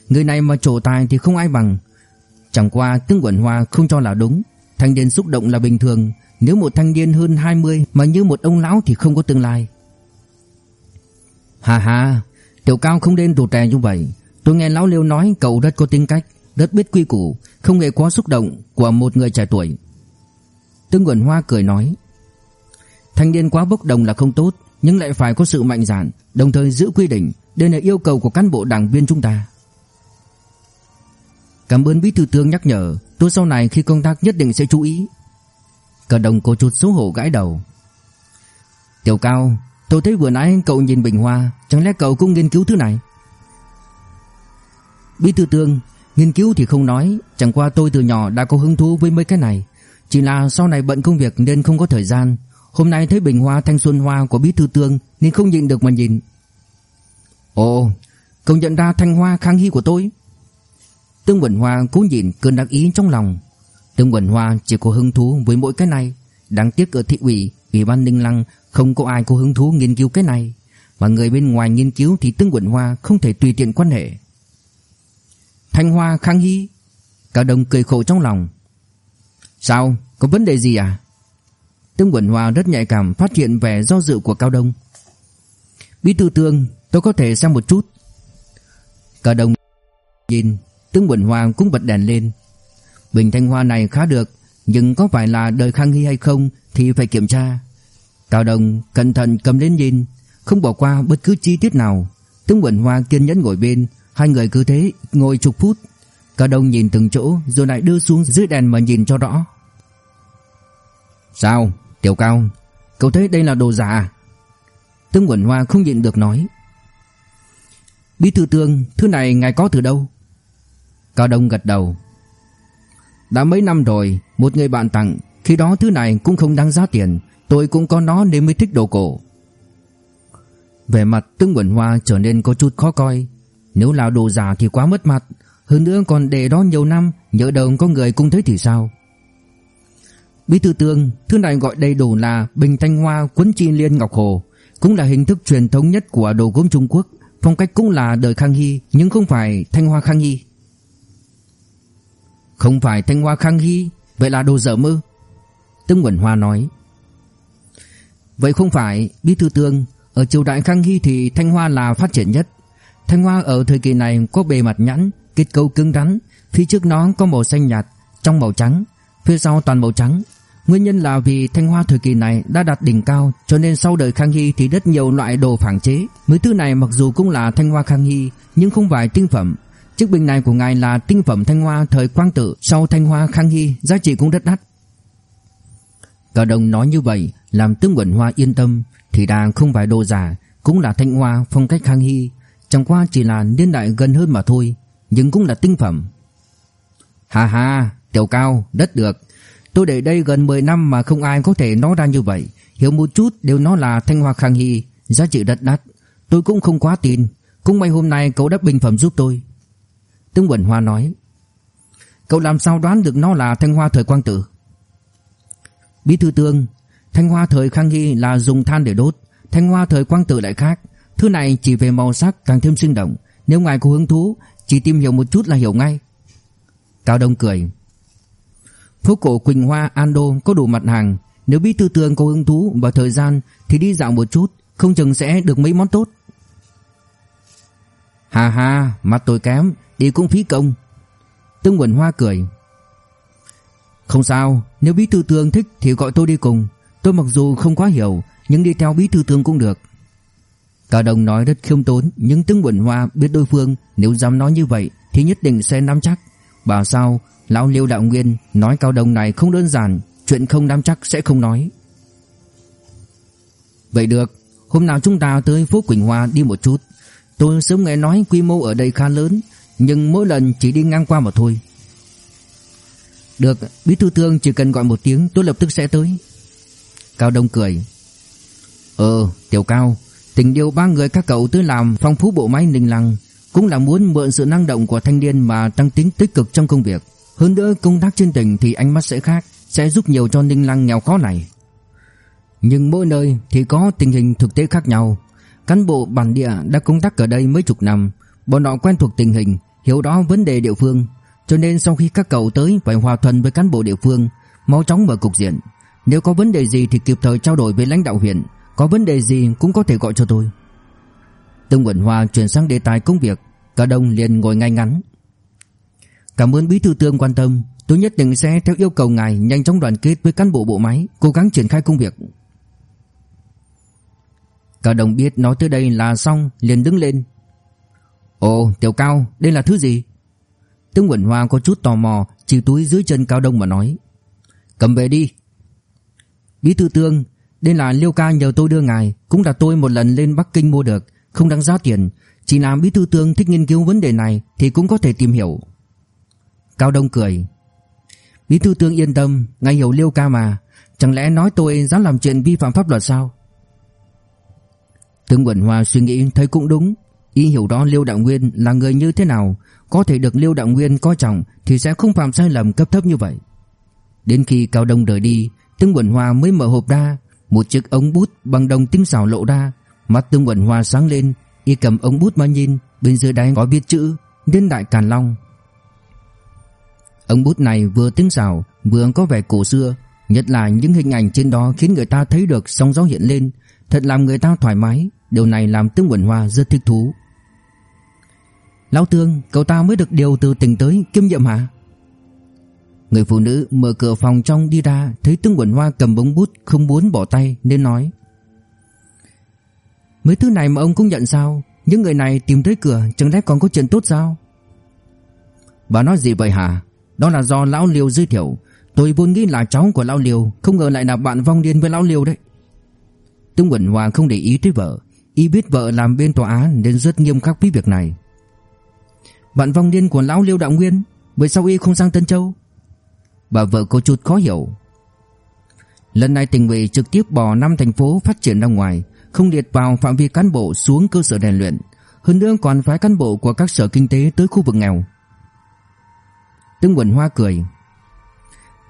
Người này mà trổ tài thì không ai bằng. Chẳng qua Tương Quẩn Hoa không cho là đúng. Thanh niên xúc động là bình thường. Nếu một thanh niên hơn 20 mà như một ông lão thì không có tương lai. Hà hà, Tiểu Cao không nên đồ tè như vậy. Tôi nghe lão Liêu nói cậu rất có tính cách, rất biết quy củ, không hề quá xúc động của một người trẻ tuổi. Tương Quẩn Hoa cười nói. Thanh niên quá bốc đồng là không tốt, nhưng lại phải có sự mạnh dạn, đồng thời giữ quy định, đây là yêu cầu của cán bộ đảng viên chúng ta. Cảm ơn bí thư tướng nhắc nhở, tôi sau này khi công tác nhất định sẽ chú ý. cả đồng cô chút xấu hổ gãi đầu. Tiểu Cao, tôi thấy vừa nãy cậu nhìn bình hoa, chẳng lẽ cậu cũng nghiên cứu thứ này? Bí thư tương nghiên cứu thì không nói, chẳng qua tôi từ nhỏ đã có hứng thú với mấy cái này, chỉ là sau này bận công việc nên không có thời gian, Hôm nay thấy bình hoa, thanh xuân hoa của bí thư tương Nên không nhịn được mà nhìn. Ồ công nhận ra thanh hoa khang hy của tôi. Tương Quỳnh Hoa cố nhìn cơn đắc ý trong lòng. Tương Quỳnh Hoa chỉ có hứng thú với mỗi cái này. Đáng tiếc ở thị ủy Ủy ban Ninh Lăng Không có ai có hứng thú nghiên cứu cái này. Mà người bên ngoài nghiên cứu thì Tương Quỳnh Hoa Không thể tùy tiện quan hệ. Thanh Hoa Khang Hy Cả đồng cười khổ trong lòng. Sao? Có vấn đề gì à? Tương Quẩn hòa rất nhạy cảm phát hiện vẻ do dự của Cao Đông. Bí thư tương, tôi có thể xem một chút. Cao Đông nhìn, Tương Quẩn hòa cũng bật đèn lên. Bình thanh hoa này khá được, nhưng có phải là đời Khang Hy hay không thì phải kiểm tra. Cao Đông cẩn thận cầm lên nhìn, không bỏ qua bất cứ chi tiết nào. Tương Quẩn Hoa kiên nhẫn ngồi bên, hai người cứ thế ngồi chục phút. Cao Đông nhìn từng chỗ rồi lại đưa xuống dưới đèn mà nhìn cho rõ. Sao? Tiểu Cao, Cậu thấy đây là đồ giả à? Tương Quẩn Hoa không nhịn được nói. Bí thư tương, Thứ này ngài có từ đâu? Cao Đông gật đầu. Đã mấy năm rồi, Một người bạn tặng, Khi đó thứ này cũng không đáng giá tiền, Tôi cũng có nó nên mới thích đồ cổ. Về mặt Tương Quẩn Hoa trở nên có chút khó coi. Nếu là đồ giả thì quá mất mặt, Hơn nữa còn để đó nhiều năm, nhỡ đâu có người cũng thấy thì sao? Bí thư tương, thứ này gọi đầy đủ là bình thanh hoa quấn chi liên ngọc hồ, cũng là hình thức truyền thống nhất của đồ gốm Trung Quốc, phong cách cũng là đời Khang Hy nhưng không phải thanh hoa Khang Hy. Không phải thanh hoa Khang Hy, vậy là đồ dở mơ. Tương Quẩn Hoa nói. Vậy không phải, bí thư tương, ở triều đại Khang Hy thì thanh hoa là phát triển nhất. Thanh hoa ở thời kỳ này có bề mặt nhẵn, kết cấu cứng rắn, phía trước nó có màu xanh nhạt, trong màu trắng, phía sau toàn màu trắng, Nguyên nhân là vì thanh hoa thời kỳ này đã đạt đỉnh cao cho nên sau đời Khang Hy thì rất nhiều loại đồ phản chế. Mấy thứ này mặc dù cũng là thanh hoa Khang Hy nhưng không phải tinh phẩm. Chiếc bình này của ngài là tinh phẩm thanh hoa thời Quang Tự sau thanh hoa Khang Hy giá trị cũng rất đắt. Cả đồng nói như vậy làm tướng quẩn hoa yên tâm thì đà không phải đồ giả cũng là thanh hoa phong cách Khang Hy chẳng qua chỉ là niên đại gần hơn mà thôi nhưng cũng là tinh phẩm. Hà hà, tiểu cao, đất được. Tôi để đây gần 10 năm mà không ai có thể nói ra như vậy. Hiểu một chút đều nói là thanh hoa khang hy, Giá trị đất đắt. Tôi cũng không quá tin. Cũng may hôm nay cậu đã bình phẩm giúp tôi. Tướng Quẩn Hoa nói, Cậu làm sao đoán được nó là thanh hoa thời quang tử? Bí thư tương, Thanh hoa thời khang hy là dùng than để đốt. Thanh hoa thời quang tử lại khác. Thứ này chỉ về màu sắc càng thêm sinh động. Nếu ngài có hứng thú, Chỉ tìm hiểu một chút là hiểu ngay. Cao Đông cười Phố cổ Quỳnh Hoa, Ando có đủ mặt hàng. Nếu bí thư tường có hứng thú và thời gian Thì đi dạo một chút, Không chừng sẽ được mấy món tốt. Hà hà Mặt tôi kém, Đi cũng phí công. Tương Quỳnh Hoa cười. Không sao, Nếu bí thư tường thích thì gọi tôi đi cùng. Tôi mặc dù không quá hiểu, Nhưng đi theo bí thư tường cũng được. Cả đồng nói rất khiêm tốn, Nhưng Tương Quỳnh Hoa biết đối phương, Nếu dám nói như vậy Thì nhất định sẽ nắm chắc. Bảo sao Lão Liêu Đạo Nguyên nói cao đồng này không đơn giản, Chuyện không nắm chắc sẽ không nói. Vậy được, Hôm nào chúng ta tới phố Quỳnh Hoa đi một chút. Tôi sớm nghe nói quy mô ở đây khá lớn, Nhưng mỗi lần chỉ đi ngang qua mà thôi. Được, Bí thư thương chỉ cần gọi một tiếng, tôi lập tức sẽ tới. Cao Đông cười. Ờ Tiểu Cao, Tình điều ba người các cậu tới làm phong phú bộ máy Ninh Lăng Cũng là muốn mượn sự năng động của thanh niên mà tăng tính tích cực trong công việc. Hơn nữa công tác trên tỉnh thì ánh mắt sẽ khác, Sẽ giúp nhiều cho Ninh Lăng nghèo khó này. Nhưng mỗi nơi thì có tình hình thực tế khác nhau. Cán bộ bản địa đã công tác ở đây mấy chục năm, Bọn họ quen thuộc tình hình, Hiểu rõ vấn đề địa phương. Cho nên sau khi các cậu tới phải hòa thuận với cán bộ địa phương, Mau chóng mở cục diện. Nếu có vấn đề gì thì kịp thời trao đổi với lãnh đạo huyện. Có vấn đề gì cũng có thể gọi cho tôi. Tương Quẩn Hoa chuyển sang đề tài công việc. Cả đông liền ngồi ngay ngắn. Cảm ơn bí thư tương quan tâm. Tôi nhất định sẽ theo yêu cầu ngài Nhanh chóng đoàn kết với cán bộ bộ máy, Cố gắng triển khai công việc. Cả đồng biết nói tới đây là xong, Liền đứng lên. Ồ, tiểu cao, đây là thứ gì? Tương Quẩn Hoa có chút tò mò, Chỉ túi dưới chân cao đông mà nói. Cầm về đi. Bí thư tương, đây là Liêu ca nhờ tôi đưa ngài, Cũng là tôi một lần lên Bắc Kinh mua được, Không đáng giá tiền. Chỉ là bí thư tương thích nghiên cứu vấn đề này Thì cũng có thể tìm hiểu. Cao Đông cười. Bí thư tương yên tâm ngay hiểu Liêu ca mà, Chẳng lẽ nói tôi dám làm chuyện vi phạm pháp luật sao? Tướng Quẩn Hoa suy nghĩ thấy cũng đúng, Ý hiểu đó Liêu Đạo Nguyên là người như thế nào, Có thể được Liêu Đạo Nguyên coi trọng Thì sẽ không phạm sai lầm cấp thấp như vậy. Đến khi Cao Đông rời đi, Tướng Quẩn Hoa mới mở hộp ra, một chiếc ống bút bằng đồng tinh xảo lộ ra, Mắt Tương Quẩn Hoa sáng lên, Y cầm ống bút mà nhìn, Bên dưới đáy có viết chữ, Niên đại Càn Long. Ống bút này vừa tinh xảo Vừa có vẻ cổ xưa. Nhất là những hình ảnh trên đó khiến người ta thấy được sóng gió hiện lên. Thật làm người ta thoải mái. Điều này làm Tương Quẩn Hoa rất thích thú. Lão Tương, Cậu ta mới được điều từ tỉnh tới kiêm nhiệm hả? Người phụ nữ mở cửa phòng trong đi ra, Thấy Tương Quẩn Hoa cầm bóng bút Không muốn bỏ tay nên nói. Mấy thứ này mà ông cũng nhận sao? Những người này tìm tới cửa, Chẳng lẽ còn có chuyện tốt sao? Bà nói gì vậy hả? Đó là do Lão Liêu giới thiệu. Tôi vốn nghĩ là cháu của Lão Liêu, Không ngờ lại là bạn vong điên với Lão Liêu đấy. Tương Quẩn hòa không để ý tới vợ. Y biết vợ làm bên tòa án Nên rất nghiêm khắc với việc này. Bạn vong điên của Lão Liêu Đạo Nguyên Vậy sao Y không sang Tân Châu? Bà vợ có chút khó hiểu. Lần này tỉnh ủy trực tiếp bỏ năm thành phố phát triển ra ngoài, Không liệt vào phạm vi cán bộ xuống cơ sở rèn luyện. Hơn nữa còn phái cán bộ của các sở kinh tế tới khu vực nghèo. Tương Quỳnh Hoa cười.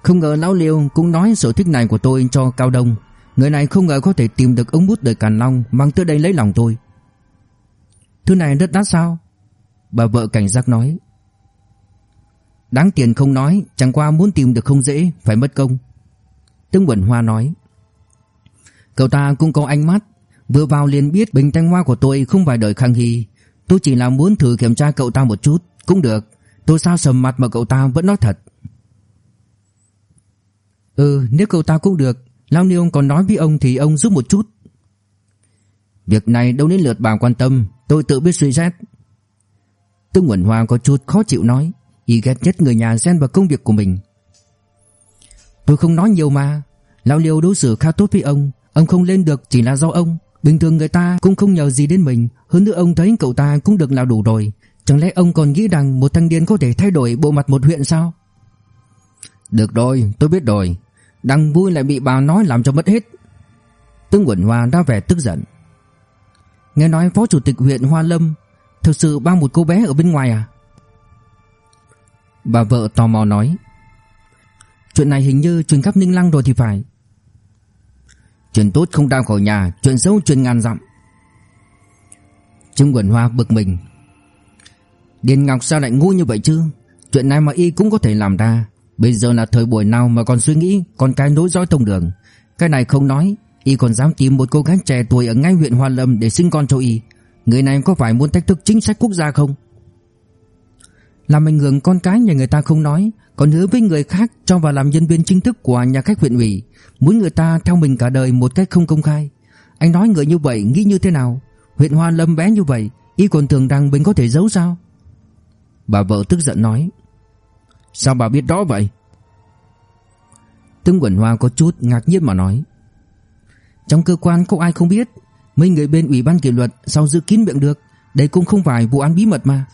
Không ngờ Lão Liêu cũng nói sở thích này của tôi cho Cao Đông. Người này không ngờ có thể tìm được ống bút đời Càn Long Mang tới đây lấy lòng tôi. Thứ này rất đắt sao? Bà vợ cảnh giác nói. Đáng tiền không nói, Chẳng qua muốn tìm được không dễ, Phải mất công. Tương Quỳnh Hoa nói. Cậu ta cũng có ánh mắt. Vừa vào liền biết bình thanh hoa của tôi không phải đời khang hy. Tôi chỉ là muốn thử kiểm tra cậu ta một chút, Cũng được. Tôi sao sầm mặt mà cậu ta vẫn nói thật? Ừ nếu cậu ta cũng được Lao Niêu còn nói với ông thì ông giúp một chút. Việc này đâu đến lượt bà quan tâm, Tôi tự biết suy xét. Tương nguyễn Hoa có chút khó chịu nói, Y ghét nhất người nhà xen vào công việc của mình. Tôi không nói nhiều mà, Lão Liêu đối xử khá tốt với ông Ông không lên được chỉ là do ông. Bình thường người ta cũng không nhờ gì đến mình, Hơn nữa ông thấy cậu ta cũng được là đủ rồi Chẳng lẽ ông còn nghĩ rằng một thanh niên có thể thay đổi bộ mặt một huyện sao? Được rồi tôi biết rồi. Đang vui lại bị bà nói làm cho mất hết. Tương Quẩn Hoa đã vẻ tức giận. Nghe nói phó chủ tịch huyện Hoa Lâm Thực sự bao một cô bé ở bên ngoài à? Bà vợ tò mò nói. Chuyện này hình như truyền khắp Ninh Lăng rồi thì phải. Chuyện tốt không ra khỏi nhà Chuyện xấu truyền ngàn dặm. Trương Quẩn Hoa bực mình Điền Ngọc sao lại ngu như vậy chứ? Chuyện này mà y cũng có thể làm ra. Bây giờ là thời buổi nào mà còn suy nghĩ, Còn cái nối dõi thông đường. Cái này không nói, Y còn dám tìm một cô gái trẻ tuổi ở ngay huyện Hoa Lâm Để sinh con cho Y. Người này có phải muốn thách thức chính sách quốc gia không? Làm ảnh hưởng con cái nhà người ta không nói, Còn hứa với người khác cho vào làm nhân viên chính thức của nhà khách huyện ủy. Muốn người ta theo mình cả đời một cách không công khai. Anh nói người như vậy, nghĩ như thế nào? Huyện Hoa Lâm bé như vậy, Y còn tưởng rằng mình có thể giấu sao? Bà vợ tức giận nói, Sao bà biết đó vậy? Tương Quẩn Hoa có chút ngạc nhiên mà nói, Trong cơ quan không ai không biết, Mấy người bên ủy ban kỷ luật sao giữ kín miệng được, Đây cũng không phải vụ án bí mật mà.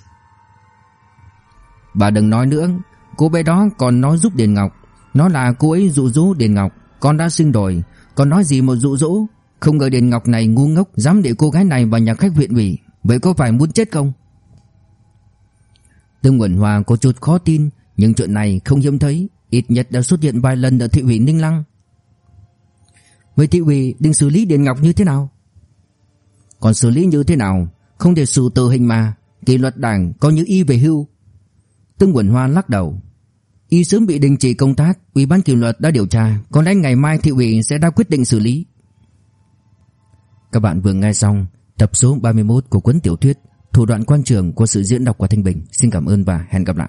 Bà đừng nói nữa, Cô bé đó còn nói giúp Điền Ngọc, Nó là cô ấy dụ dỗ Điền Ngọc, Con đã sinh đổi Còn nói gì mà dụ dỗ? Không ngờ Điền Ngọc này ngu ngốc Dám để cô gái này vào nhà khách huyện ủy, Vậy có phải muốn chết không? Tương Nguyễn Hòa có chút khó tin, Nhưng chuyện này không hiếm thấy, Ít nhất đã xuất hiện vài lần ở thị ủy Ninh Lăng. Vậy thị ủy định xử lý Điền Ngọc như thế nào? Còn xử lý như thế nào? Không thể xử tử hình mà, Kỷ luật đảng có như y về hưu. Tương Quẩn Hoa lắc đầu. Y sớm bị đình chỉ công tác, Ủy ban kỷ luật đã điều tra, Có lẽ ngày mai thị ủy sẽ ra quyết định xử lý. Các bạn vừa nghe xong Tập số 31 của cuốn tiểu thuyết Thủ đoạn quan trường của sự diễn đọc của Thanh Bình. Xin cảm ơn và hẹn gặp lại.